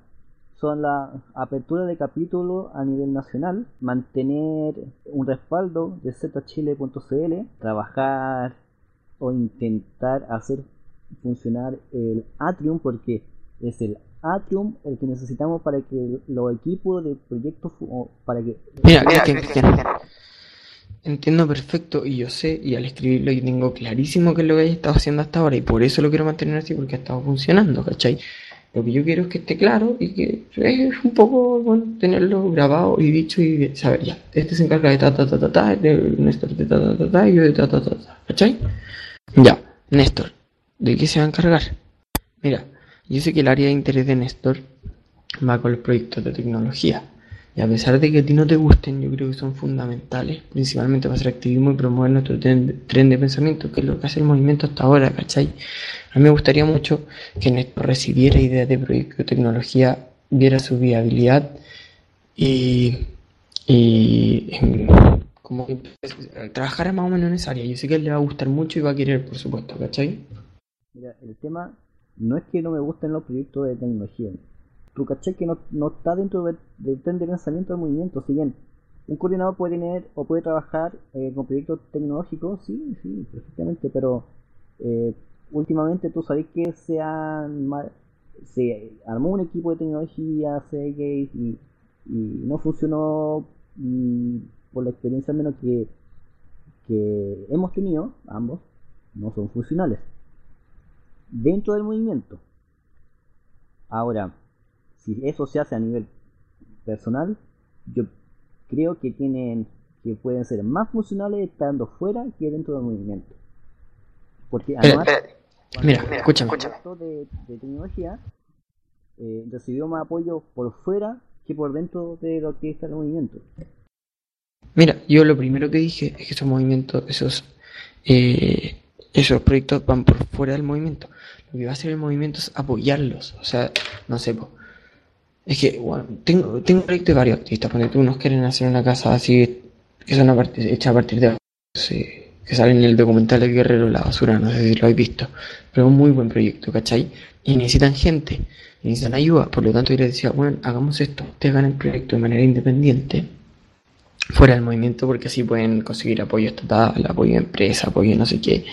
son la apertura de capítulo a nivel nacional, mantener un respaldo de zchile.cl, trabajar o intentar hacer funcionar el Atrium porque es el Atrium el que necesitamos para que los equipos de proyectos para que mira, entiendo perfecto y yo sé, y al escribirlo yo tengo clarísimo que lo que he estado haciendo hasta ahora y por eso lo quiero mantener así porque ha estado funcionando, ¿cachai? Lo que yo quiero es que esté claro y que es un poco, bueno, tenerlo grabado y dicho y saber ya, este se encarga de ta ta ta ta ta, de Néstor de ta ta ta ta y yo de ta ta ta ta, ¿cachai? Ya, Néstor, ¿de qué se va a encargar? Mira, yo sé que el área de interés de Néstor va con los proyectos de tecnología y a pesar de que a ti no te gusten, yo creo que son fundamentales, principalmente para hacer activismo y promover nuestro tren de pensamiento, que es lo que hace el movimiento hasta ahora, ¿cachai? A mí me gustaría mucho que Néstor recibiera ideas de proyecto de tecnología, viera su viabilidad y, y como que trabajara más o menos en esa área. Yo sé que él le va a gustar mucho y va a querer, por supuesto, ¿cachai? Mira, el tema no es que no me gusten los proyectos de tecnología, tú caché que no, no está dentro del, tren de pensamiento del movimiento, si bien un coordinador puede tener o puede trabajar eh, con proyectos tecnológicos, sí, sí, perfectamente, pero eh, últimamente tú sabes que se, han, se armó un equipo de tecnología, Seagate, y, y no funcionó y por la experiencia menos que, que hemos tenido, ambos, no son funcionales dentro del movimiento. Ahora, si eso se hace a nivel personal, yo creo que tienen que pueden ser más funcionales estando fuera que dentro del movimiento. Porque además, mira, escúchame. De, de tecnología eh, recibió más apoyo por fuera que por dentro de lo que está el movimiento. Mira, yo lo primero que dije es que esos movimientos, esos, eh, esos proyectos van por fuera del movimiento. Lo que va a hacer el movimiento es apoyarlos. O sea, no sé, es que, bueno, tengo, tengo un proyecto de varios artistas, porque unos quieren hacer una casa así, que son hecha a partir de... que sale en el documental de Guerrero La Basura, no sé si lo habéis visto, pero es un muy buen proyecto, ¿cachai? Y necesitan gente, necesitan ayuda, por lo tanto yo les decía, bueno, hagamos esto, ustedes hagan el proyecto de manera independiente, fuera del movimiento, porque así pueden conseguir apoyo estatal, apoyo de empresa, apoyo no sé qué.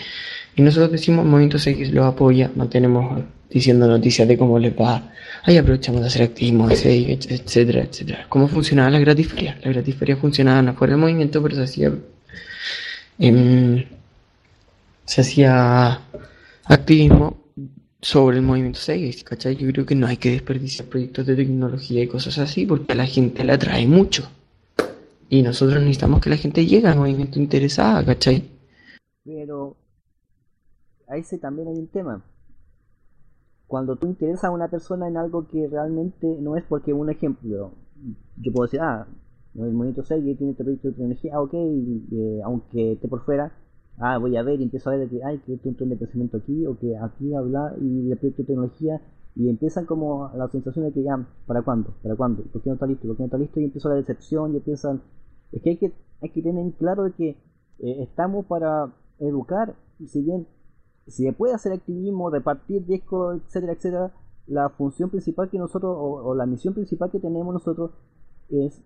Y nosotros decimos, Movimiento X los apoya, mantenemos diciendo noticias de cómo les va. Ahí aprovechamos de hacer activismo, etcétera, etcétera. ¿Cómo funcionaba la gratisferia? La gratisferia funcionaba afuera del movimiento, pero se hacía. se hacía activismo sobre el movimiento 6, ¿cachai? Yo creo que no hay que desperdiciar proyectos de tecnología y cosas así porque a la gente le atrae mucho. Y nosotros necesitamos que la gente llegue al movimiento interesada, ¿cachai? Pero ahí sí también hay un tema. Cuando tú interesas a una persona en algo que realmente no es porque, un ejemplo, yo puedo decir, ah, el movimiento 6 tiene este proyecto de tecnología, ah, ok, eh, aunque esté por fuera, ah, voy a ver y empiezo a ver que hay que un tren de pensamiento aquí, o que aquí habla y el proyecto de tecnología, y empiezan como la sensación de que ya, ¿para cuándo? ¿Para cuándo? ¿Por qué no está listo? ¿Por qué no está listo? Y empieza la decepción y empiezan... Es que hay que, hay que tener claro de que eh, estamos para educar, si bien si se puede hacer activismo, repartir discos, etcétera, etcétera, la función principal que nosotros, o la misión principal que tenemos nosotros, es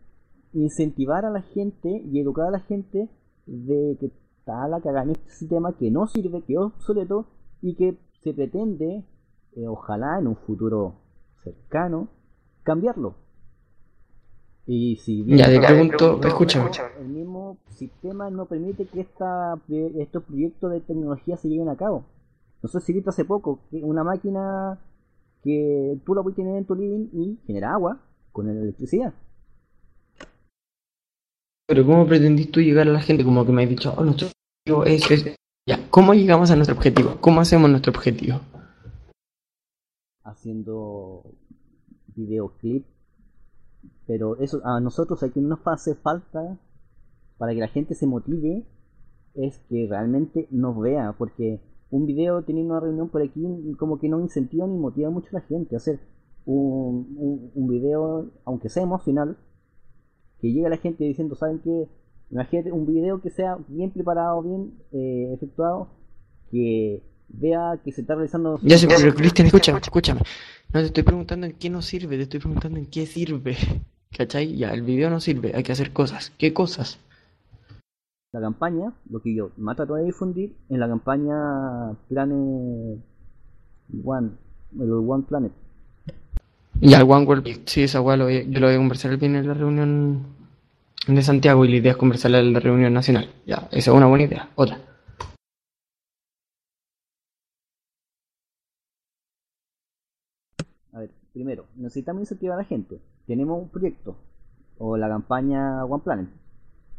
incentivar a la gente y educar a la gente de que está la cagada en este sistema que no sirve, que es obsoleto y que se pretende, eh, ojalá en un futuro cercano, cambiarlo. Y si bien ya te pregunto, escúchame. El mismo sistema no permite que esta, estos proyectos de tecnología se lleven a cabo. No sé si viste hace poco que una máquina que tú la puedes tener en tu living y genera agua con electricidad. Pero ¿cómo pretendís tú llegar a la gente? Como que me has dicho, oh, nuestro objetivo es, Ya, ¿cómo llegamos a nuestro objetivo? ¿Cómo hacemos nuestro objetivo? Haciendo videoclip. Pero eso a nosotros aquí no nos hace falta para que la gente se motive es que realmente nos vea. Porque un video teniendo una reunión por aquí como que no incentiva ni motiva mucho a la gente. Hacer un, un, un video, aunque sea emocional, que llegue la gente diciendo, ¿saben qué? Imagínate un video que sea bien preparado, bien eh, efectuado, que vea que se está realizando... Ya pero Cristian, escúchame, escúchame. No te estoy preguntando en qué no sirve, te estoy preguntando en qué sirve. ¿Cachai? Ya, el video no sirve, hay que hacer cosas. ¿Qué cosas? La campaña, lo que yo más trato de difundir, en la campaña Planet One, el One Planet, y al One World, sí, esa weá yo lo voy a conversar bien en la reunión de Santiago y la idea es conversarla en la reunión nacional. Ya, esa es una buena idea. Otra. A ver, primero, necesitamos incentivar a la gente. Tenemos un proyecto, o la campaña One Planet.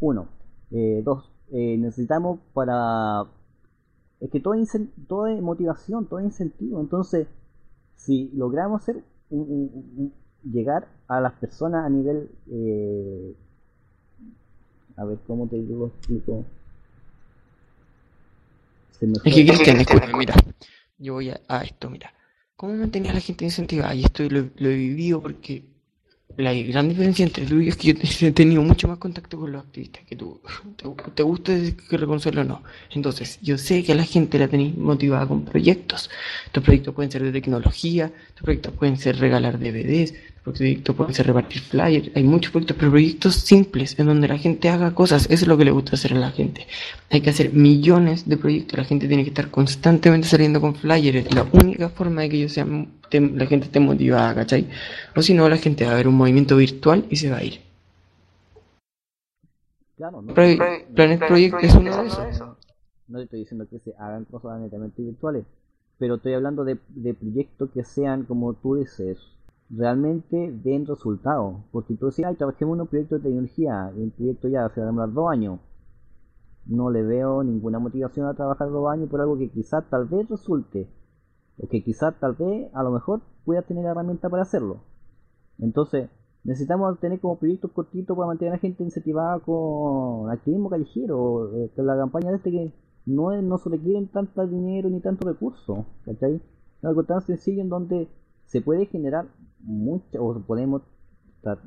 Uno. Eh, dos, eh, necesitamos para... Es que todo es, todo es motivación, todo es incentivo. Entonces, si logramos hacer llegar a las personas a nivel eh, a ver cómo te lo explico es que Cristian escúchame mira yo voy a, esto mira cómo mantener a la gente incentivada y esto lo, he vivido porque la gran diferencia entre tú y es que yo he tenido mucho más contacto con los activistas que tú. Te, gusta que reconocerlo o no. Entonces, yo sé que a la gente la tenéis motivada con proyectos. Estos proyectos pueden ser de tecnología, estos proyectos pueden ser regalar DVDs, proyectos pueden ser repartir flyers. Hay muchos proyectos, pero proyectos simples en donde la gente haga cosas. Eso es lo que le gusta hacer a la gente. Hay que hacer millones de proyectos. La gente tiene que estar constantemente saliendo con flyers. La única forma de que ellos sean la gente esté motivada, ¿cachai? O si no, la gente va a ver un movimiento virtual y se va a ir. Claro, no, Planet Project es uno de esos. No estoy diciendo que se hagan cosas netamente virtuales, pero estoy hablando de, de proyectos que sean, como tú dices, realmente den resultados. Porque tú decís, trabajemos en un proyecto de tecnología, y el proyecto ya se va a demorar dos años. No le veo ninguna motivación a trabajar dos años por algo que quizás tal vez resulte o que quizás tal vez a lo mejor pueda tener la herramienta para hacerlo. Entonces, necesitamos tener como proyectos cortitos para mantener a la gente incentivada con activismo callejero, eh, la campaña de este que no, no se requieren tanto dinero ni tanto recurso, ¿cachai? algo tan sencillo en donde se puede generar mucha, o podemos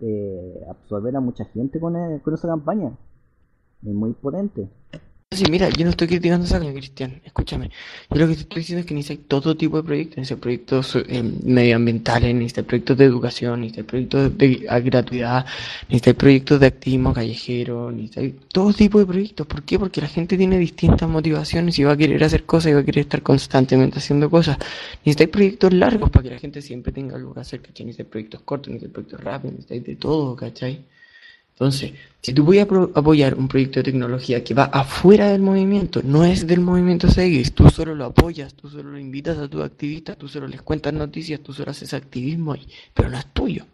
eh, absorber a mucha gente con, eh, con esa campaña. Es muy potente. Sí, mira, yo no estoy criticando esa Cristian, escúchame. Yo lo que estoy diciendo es que necesita todo tipo de proyectos, necesita proyectos eh, medioambientales, necesita proyectos de educación, necesita proyectos de gratuidad, necesita proyectos de activismo callejero, necesita todo tipo de proyectos. ¿Por qué? Porque la gente tiene distintas motivaciones y va a querer hacer cosas y va a querer estar constantemente haciendo cosas. Necesita proyectos largos para que la gente siempre tenga algo que hacer, ¿cachai? Necesita proyectos cortos, necesita proyectos rápidos, necesita de todo, ¿cachai? Entonces, si tú voy a apoyar un proyecto de tecnología que va afuera del movimiento, no es del movimiento seguís, tú solo lo apoyas, tú solo lo invitas a tus activistas, tú solo les cuentas noticias, tú solo haces activismo ahí, pero no es tuyo.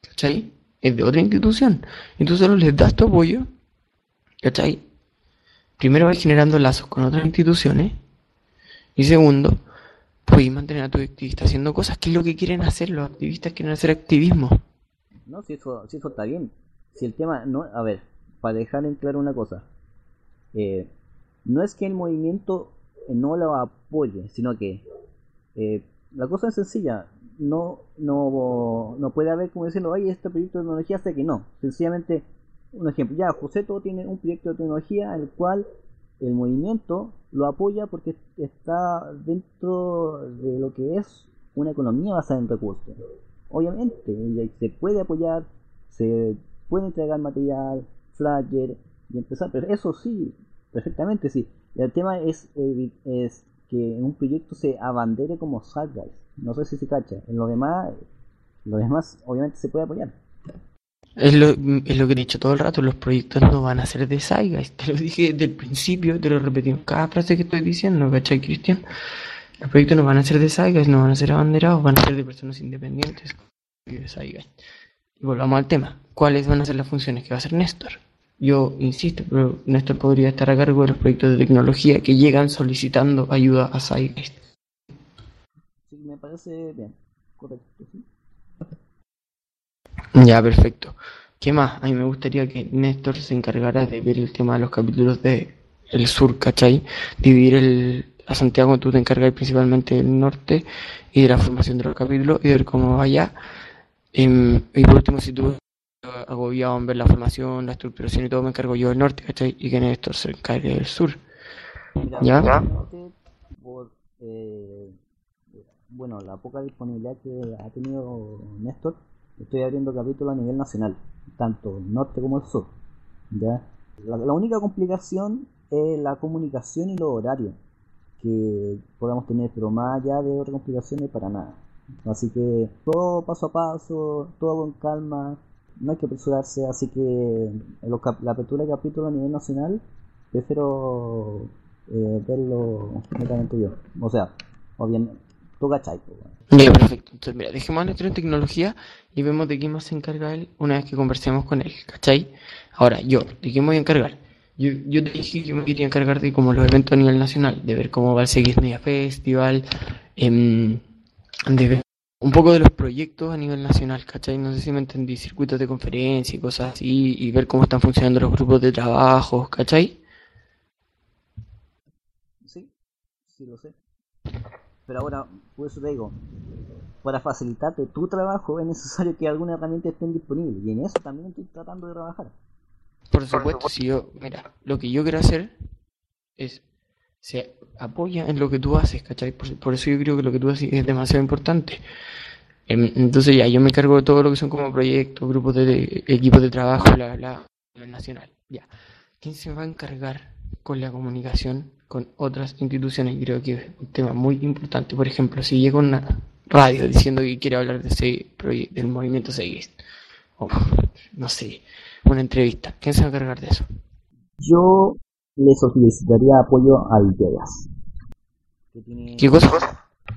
¿Cachai? Es de otra institución. Y tú solo les das tu apoyo, ¿cachai? Primero vas generando lazos con otras instituciones y segundo, puedes mantener a tus activistas haciendo cosas que es lo que quieren hacer, los activistas quieren hacer activismo. No, si eso, si eso está bien si el tema, no, a ver, para dejar en claro una cosa, eh, no es que el movimiento no lo apoye, sino que eh, la cosa es sencilla, no, no, no puede haber como diciendo, ay, este proyecto de tecnología hace que no, sencillamente, un ejemplo, ya, José todo tiene un proyecto de tecnología el cual el movimiento lo apoya porque está dentro de lo que es una economía basada en recursos. Obviamente, se puede apoyar, se puede entregar material, flyer y empezar. Pero eso sí, perfectamente sí. El tema es, es que un proyecto se abandere como Guys. No sé si se cacha. En lo demás, lo demás obviamente se puede apoyar. Es lo, es lo que he dicho todo el rato, los proyectos no van a ser de Guys. Te lo dije desde el principio, te lo repetimos cada frase que estoy diciendo, ¿cachai, Cristian? Los proyectos no van a ser de Guys, no van a ser abanderados, van a ser de personas independientes de Y volvamos al tema cuáles van a ser las funciones que va a hacer Néstor. Yo insisto, pero Néstor podría estar a cargo de los proyectos de tecnología que llegan solicitando ayuda a SciGuide. Sí, me parece bien, correcto. Ya, perfecto. ¿Qué más? A mí me gustaría que Néstor se encargara de ver el tema de los capítulos de el sur, ¿cachai? Dividir el, a Santiago, tú te encargas principalmente del norte y de la formación de los capítulos y ver cómo vaya. Em, y por último, si tú agobiado en ver la formación, la estructuración y todo, me encargo yo del norte, ¿cachai? Y que Néstor se encargue del sur. ¿Ya? Eh, bueno, la poca disponibilidad que ha tenido Néstor, estoy abriendo capítulos a nivel nacional, tanto el norte como el sur. ¿ya? La, la única complicación es la comunicación y los horarios que podamos tener, pero más allá de otras complicaciones, para nada. Así que todo paso a paso, todo con calma, no hay que apresurarse, así que la apertura de capítulo a nivel nacional prefiero eh, verlo netamente yo. O sea, o bien, tú cachai. Bien, perfecto. Entonces, mira, dejemos a en tecnología y vemos de qué más se encarga él una vez que conversemos con él, ¿cachai? Ahora, yo, ¿de qué me voy a encargar? Yo, yo te dije que yo me quería encargar de como los eventos a nivel nacional, de ver cómo va a seguir Media Festival, eh, de ver un poco de los proyectos a nivel nacional, ¿cachai? No sé si me entendí, circuitos de conferencia y cosas así, y ver cómo están funcionando los grupos de trabajo, ¿cachai? Sí, sí lo sé. Pero ahora, por eso te digo, para facilitarte tu trabajo es necesario que alguna herramienta esté disponible, y en eso también estoy tratando de trabajar. Por supuesto, si yo, mira, lo que yo quiero hacer es se apoya en lo que tú haces, ¿cachai? Por, eso yo creo que lo que tú haces es demasiado importante. Em, entonces ya, yo me encargo de todo lo que son como proyectos, grupos de, equipos de trabajo, la, la, nacional. Ya. ¿Quién se va a encargar con la comunicación con otras instituciones? Creo que es un tema muy importante. Por ejemplo, si llega una radio diciendo que quiere hablar de ese proyecto, del movimiento Seguís, o no sé, una entrevista, ¿quién se va a encargar de eso? Yo le solicitaría apoyo al Vegas. ¿Qué cosa?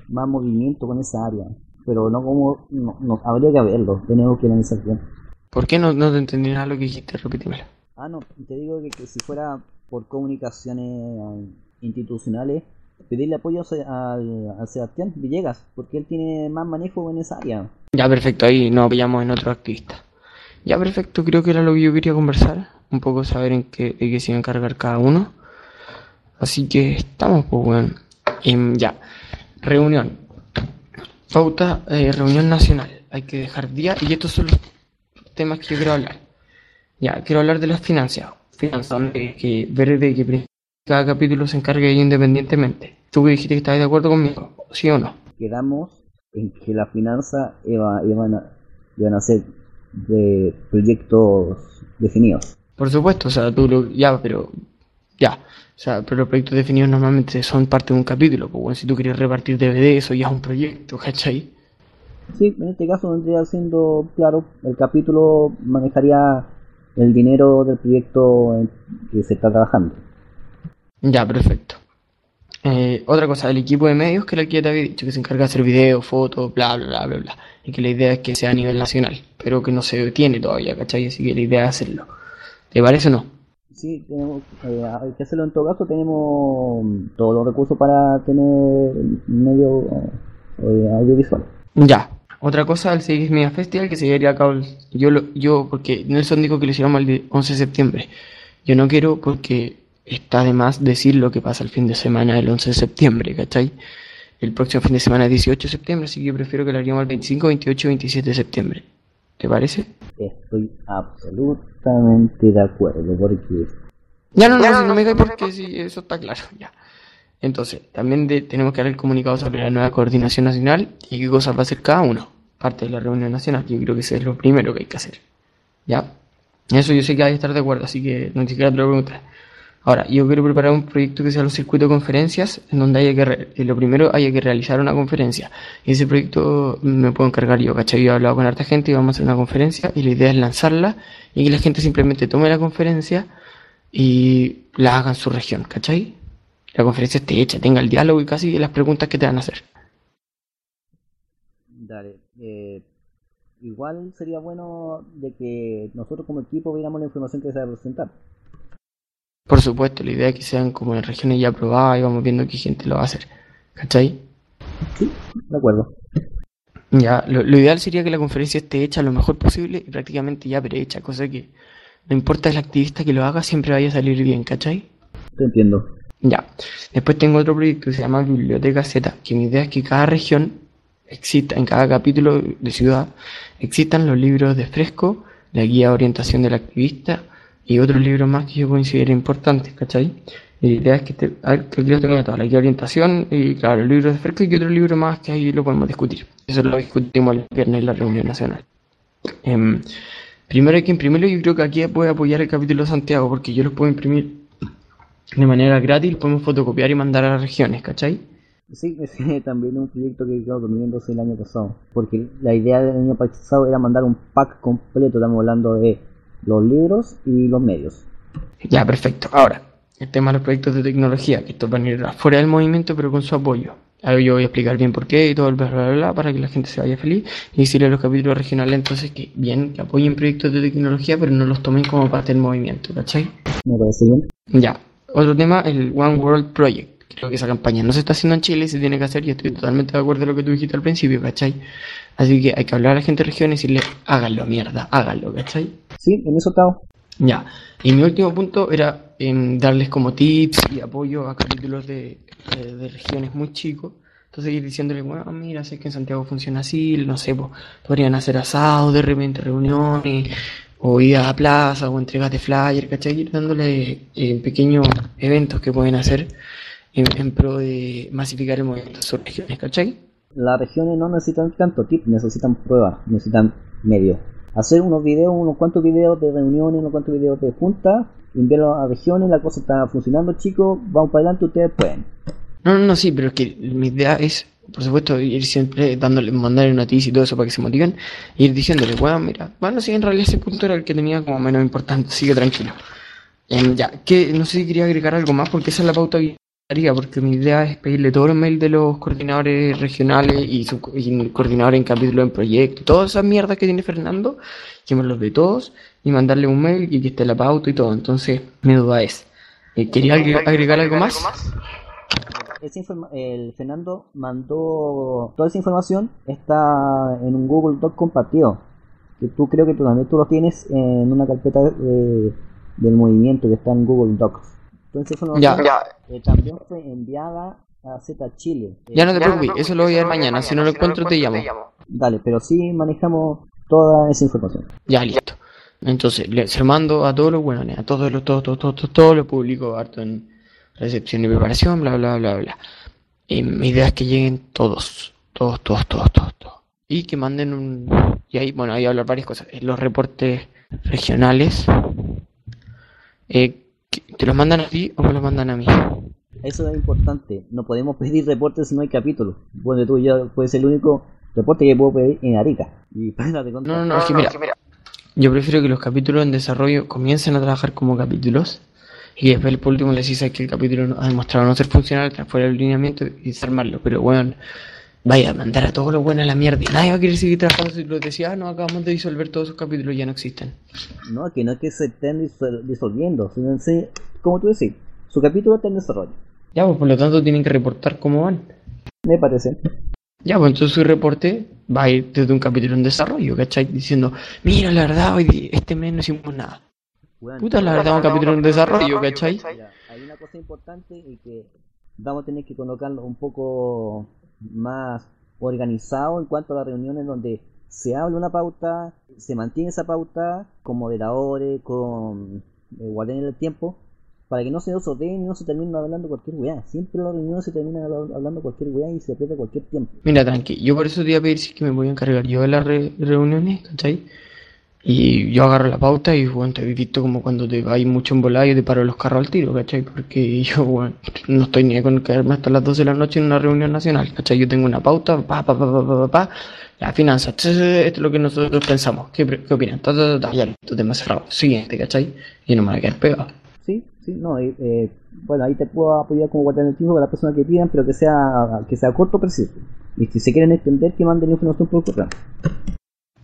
Más movimiento con esa área. Pero no como. No, habría que verlo. Tenemos que analizar bien. ¿Por qué no, no te entendí nada lo que dijiste? Repetímelo. Ah, no. Te digo que, si fuera por comunicaciones eh, institucionales, pedirle apoyo al, al, Sebastián Villegas, porque él tiene más manejo en esa área. Ya, perfecto, ahí nos apoyamos en otro activista. Ya, perfecto, creo que era lo que yo quería conversar un poco saber en qué, de qué se iba a encargar cada uno. Así que estamos, pues bueno. ya, reunión. Pauta, eh, reunión nacional. Hay que dejar día y estos son los temas que yo quiero hablar. Ya, quiero hablar de las finanzas. Finanzas, que ver de que cada capítulo se encargue independientemente. Tú que dijiste que estabas de acuerdo conmigo, ¿sí o no? Quedamos en que las finanzas iban a, iban a ser de proyectos definidos. Por supuesto, o sea, tú lo, ya, pero ya, o sea, pero los proyectos definidos normalmente son parte de un capítulo, pues bueno, si tú quieres repartir DVD, eso ya es un proyecto, ¿cachai? Sí, en este caso vendría siendo, claro, el capítulo manejaría el dinero del proyecto en que se está trabajando. Ya, perfecto. Eh, otra cosa, el equipo de medios que la que te había dicho, que se encarga de hacer videos, fotos, bla, bla, bla, bla, bla. Y que la idea es que sea a nivel nacional, pero que no se detiene todavía, ¿cachai? Así que la idea es hacerlo. ¿Te parece o no? Sí, tenemos, eh, hay que hacerlo en todo caso. Tenemos todos los recursos para tener medio eh, audiovisual. Ya. Otra cosa, el CX Media Festival que se llevaría a cabo. el- Yo, lo, yo, porque Nelson dijo que lo hiciéramos el de- 11 de septiembre. Yo no quiero porque está de más decir lo que pasa el fin de semana del 11 de septiembre, ¿cachai? El próximo fin de semana es 18 de septiembre, así que yo prefiero que lo haríamos el 25, 28 y 27 de septiembre. ¿Te parece? Estoy absolutamente de acuerdo porque Ya no, no, si no me cae porque sí, eso está claro, ya. Entonces, también de- tenemos que dar el comunicado sobre la nueva coordinación nacional y qué cosas va a hacer cada uno. Parte de la reunión nacional, yo creo que eso es lo primero que hay que hacer. ¿Ya? Eso yo sé que hay que estar de acuerdo, así que no ni siquiera te lo preguntar. Ahora, yo quiero preparar un proyecto que sea los circuitos de conferencias, en donde haya que, eh, lo primero haya que realizar una conferencia. Y ese proyecto me puedo encargar yo, ¿cachai? Yo he hablado con harta gente y vamos a hacer una conferencia y la idea es lanzarla y que la gente simplemente tome la conferencia y la haga en su región, ¿cachai? La conferencia esté hecha, tenga el diálogo y casi las preguntas que te van a hacer. Dale. eh, igual sería bueno de que nosotros como equipo viéramos la información que se va a presentar. Por supuesto, la idea es que sean como en regiones ya aprobadas y vamos viendo qué gente lo va a hacer, ¿cachai? Sí, de acuerdo. Ya, lo, lo ideal sería que la conferencia esté hecha lo mejor posible y prácticamente ya prehecha, cosa que no importa el activista que lo haga, siempre vaya a salir bien, ¿cachai? Te entiendo. Ya. Después tengo otro proyecto que se llama Biblioteca Z, que mi idea es que cada región exista, en cada capítulo de ciudad, existan los libros de fresco, la guía de orientación del activista y otros libros más que yo considero importantes, ¿cachai? La idea es que, te, que aquí lo tengo todo, la guía de orientación y claro, los libros de fresco y otro libro más que ahí lo podemos discutir. Eso lo discutimos el viernes en la reunión nacional. Em, primero hay que imprimirlo yo creo que aquí a apoyar el capítulo de Santiago porque yo los puedo imprimir de manera gratis, los podemos fotocopiar y mandar a las regiones, ¿cachai? Sí, ese también un proyecto que quedó durmiéndose el año pasado. Porque la idea del año pasado era mandar un pack completo, estamos hablando de los libros y los medios. Ya, perfecto. Ahora, el tema de los proyectos de tecnología, que estos van a ir fuera del movimiento, pero con su apoyo. Ahora yo voy a explicar bien por qué y todo el bla bla bla para que la gente se vaya feliz y decirle a los capítulos regionales entonces que bien, que apoyen proyectos de tecnología, pero no los tomen como parte del movimiento, ¿cachai? Me parece bien. Ya, otro tema, el One World Project. Creo que esa campaña no se está haciendo en Chile y se tiene que hacer y estoy totalmente de acuerdo con lo que tú dijiste al principio, ¿cachai? Así que hay que hablar a la gente de región y decirle, háganlo, mierda, háganlo, ¿cachai? Sí, en eso estamos. Ya, y mi último punto era em, darles como tips y apoyo a capítulos de, de- de regiones muy chicos. Entonces ir diciéndole, bueno, mira, sé que en Santiago funciona así, no sé, pues, podrían hacer asados, de repente reuniones, o ir a la plaza, o entregas de flyer, ¿cachai? Ir dándole eh, pequeños eventos que pueden hacer en, en pro de masificar el movimiento de sus regiones, ¿cachai? Las regiones no necesitan tanto tips, necesitan pruebas, necesitan medios. Hacer unos videos, unos cuantos videos de reuniones, unos cuantos videos de juntas, enviarlos a regiones, la cosa está funcionando chicos, vamos para adelante, ustedes pueden. No, no, no, sí, pero es que mi idea es, por supuesto, ir siempre dándole, mandarle noticias y todo eso para que se motiven, e ir diciéndole, bueno, mira, bueno, sí, en realidad ese punto era el que tenía como menos importante, sigue tranquilo. Em, ya, que no sé si quería agregar algo más, porque esa es la pauta porque mi idea es pedirle todos los mails de los coordinadores regionales y, su, y coordinadores en capítulo en proyecto, todas esas mierdas que tiene Fernando, que me los de todos, y mandarle un mail y que esté la pauta y todo. Entonces, mi duda es, eh, ¿quería agre- agregar algo más? Esa informa- el Fernando mandó toda esa información, está en un Google Doc compartido. Que tú creo que tú también tú lo tienes en una carpeta de- del movimiento que está en Google Docs. Entonces Ya. información eh, también fue enviada a Z Chile. Eh, Ya no te preocupes, eso lo voy a ver mañana, si no lo encuentro te llamo. Dale, pero sí manejamos toda esa información. Ya, listo. Entonces, le- se lo mando a todos los buenos, a todos los, todos, todos, todos, todos, todos los público harto en recepción y preparación, bla, bla, bla, bla. Y mi idea es que lleguen todos, todos, todos, todos, todos, todos. Y que manden un... Y ahí, bueno, ahí hablar varias cosas. Eh, Los reportes regionales, eh, ¿te los mandan a ti o me los mandan a mí? Eso es importante. No podemos pedir reportes si no hay capítulo. Bueno, tú ya puedes ser el único reporte que puedo pedir en Arica. Y espérate, No, no, no, es que mira, Yo prefiero que los capítulos en desarrollo comiencen a trabajar como capítulos y después por último les dice que el capítulo ha demostrado no ser funcional, fuera del lineamiento y desarmarlo. Pero bueno, vaya a mandar a todos los buenos a la mierda y nadie va a querer seguir trabajando si lo decía, ah, no, acabamos de disolver todos esos capítulos, ya no existen. No, que no es que se estén disolviendo, sino que, como tú decís, su capítulo está en desarrollo. Ya, pues por lo tanto tienen que reportar cómo van. Me parece. Ya, pues entonces su reporte va a ir desde un capítulo en desarrollo, ¿cachai? Diciendo, mira, la verdad, hoy este mes no hicimos nada. Puta, la verdad, un capítulo en desarrollo, ¿cachai? hay una cosa importante y que vamos a tener que colocarlo un poco más organizado en cuanto a las reuniones donde se habla una pauta, se mantiene esa pauta con moderadores, con eh, guardianes del tiempo, para que no se den y no se termine hablando cualquier weá. Siempre la reunión se termina hablando cualquier weá y se pierde cualquier tiempo. Mira, tranqui, yo por eso te iba a pedir si que me voy a encargar yo de las reuniones, ¿cachai? Y yo agarro la pauta y, bueno, te he visto como cuando te vas mucho en volada y te paro los carros al tiro, ¿cachai? Porque yo, bueno, no estoy ni con quedarme hasta las 12 de la noche en una reunión nacional, ¿cachai? Yo tengo una pauta, pa, pa, pa, pa, pa, pa, la finanza, esto es lo que nosotros pensamos. ¿Qué, qué opinan? Ta, ta, ta, ya, listo, tema cerrado. Siguiente, ¿cachai? Y no me voy a quedar pegado. Sí, sí, no, eh, bueno, ahí te puedo apoyar como alternativa con la persona que pidan, pero que sea que sea corto preciso. Y si se quieren extender, que manden información por correo.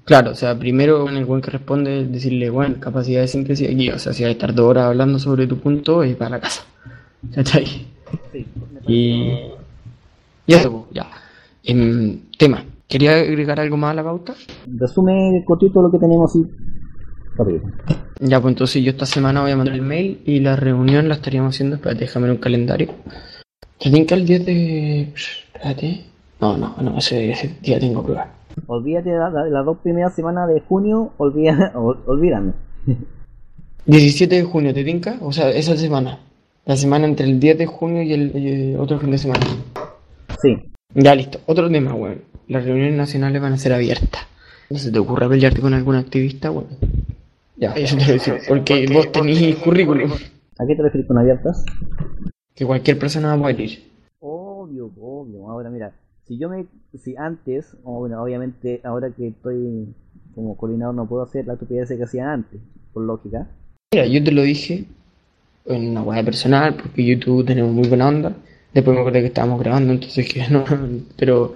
Claro, o sea, primero en el buen que responde decirle, bueno, capacidad de síntesis aquí, o sea, si hay que estar dos horas hablando sobre tu punto, es para la casa. ¿Cachai? Sí, y... y eso, ya. En tema, ¿quería agregar algo más a la pauta? Resume cortito lo que tenemos y ya, pues entonces yo esta semana voy a mandar el mail y la reunión la estaríamos haciendo. Espérate, déjame en un calendario. ¿Te que el 10 de. Espérate. No, no, no, ese, día tengo prueba. Olvídate de las dos primeras semanas de junio, olvida, olvídame. 17 de junio, ¿te tinca? O sea, esa semana. La semana entre el 10 de junio y el, otro fin de semana. Sí. Ya, listo. Otro tema, bueno. Las reuniones nacionales van a ser abiertas. ¿No se te ocurre pelearte con algún activista? Bueno, ya, eso te decir, porque vos tenés currículum. ¿A qué te refieres con abiertas? Que cualquier persona va a poder ir. Obvio, obvio. Ahora mira, si yo me, si antes, o bueno, obviamente ahora que estoy como coordinador no puedo hacer la estupidez que hacía antes, por lógica. Mira, yo te lo dije en una web personal, porque YouTube tenemos muy buena onda. Después me acordé que estábamos grabando, entonces que no, pero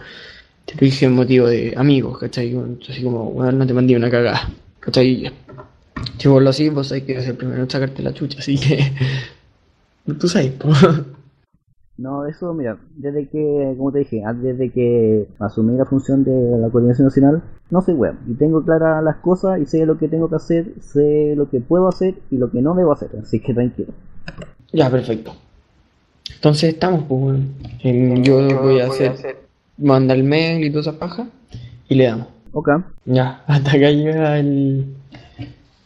te lo dije en motivo de amigos, ¿cachai? Entonces como, bueno, no te mandé una cagada, ¿cachai? Si vos lo así, vos hay que ser primero en sacarte la chucha, así que. Tú sabes, No, eso, mira, desde que, como te dije, desde que asumí la función de la coordinación nacional, no soy web y tengo claras las cosas y sé lo que tengo que hacer, sé lo que puedo hacer y lo que no debo hacer, así que tranquilo. Ya, perfecto. Entonces estamos, pues, yo, voy a hacer, manda el mail y toda esa paja y le damos. Ok. Ya, hasta acá llega el,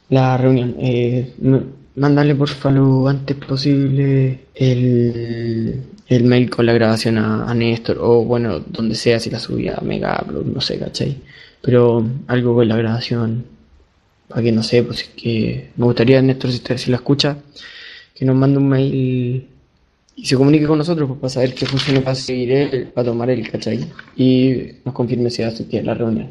la reunión. Eh, mándale por favor lo antes posible el, el mail con la grabación a, Néstor o bueno, donde sea, si la subía a Mega no sé, ¿cachai? Pero algo con la grabación, para que no sé, pues es que me gustaría, Néstor, si, si la escucha, que nos mande un mail y se comunique con nosotros pues, para saber qué funciona para seguir él, para tomar el, ¿cachai? Y nos confirme si va a asistir a la reunión.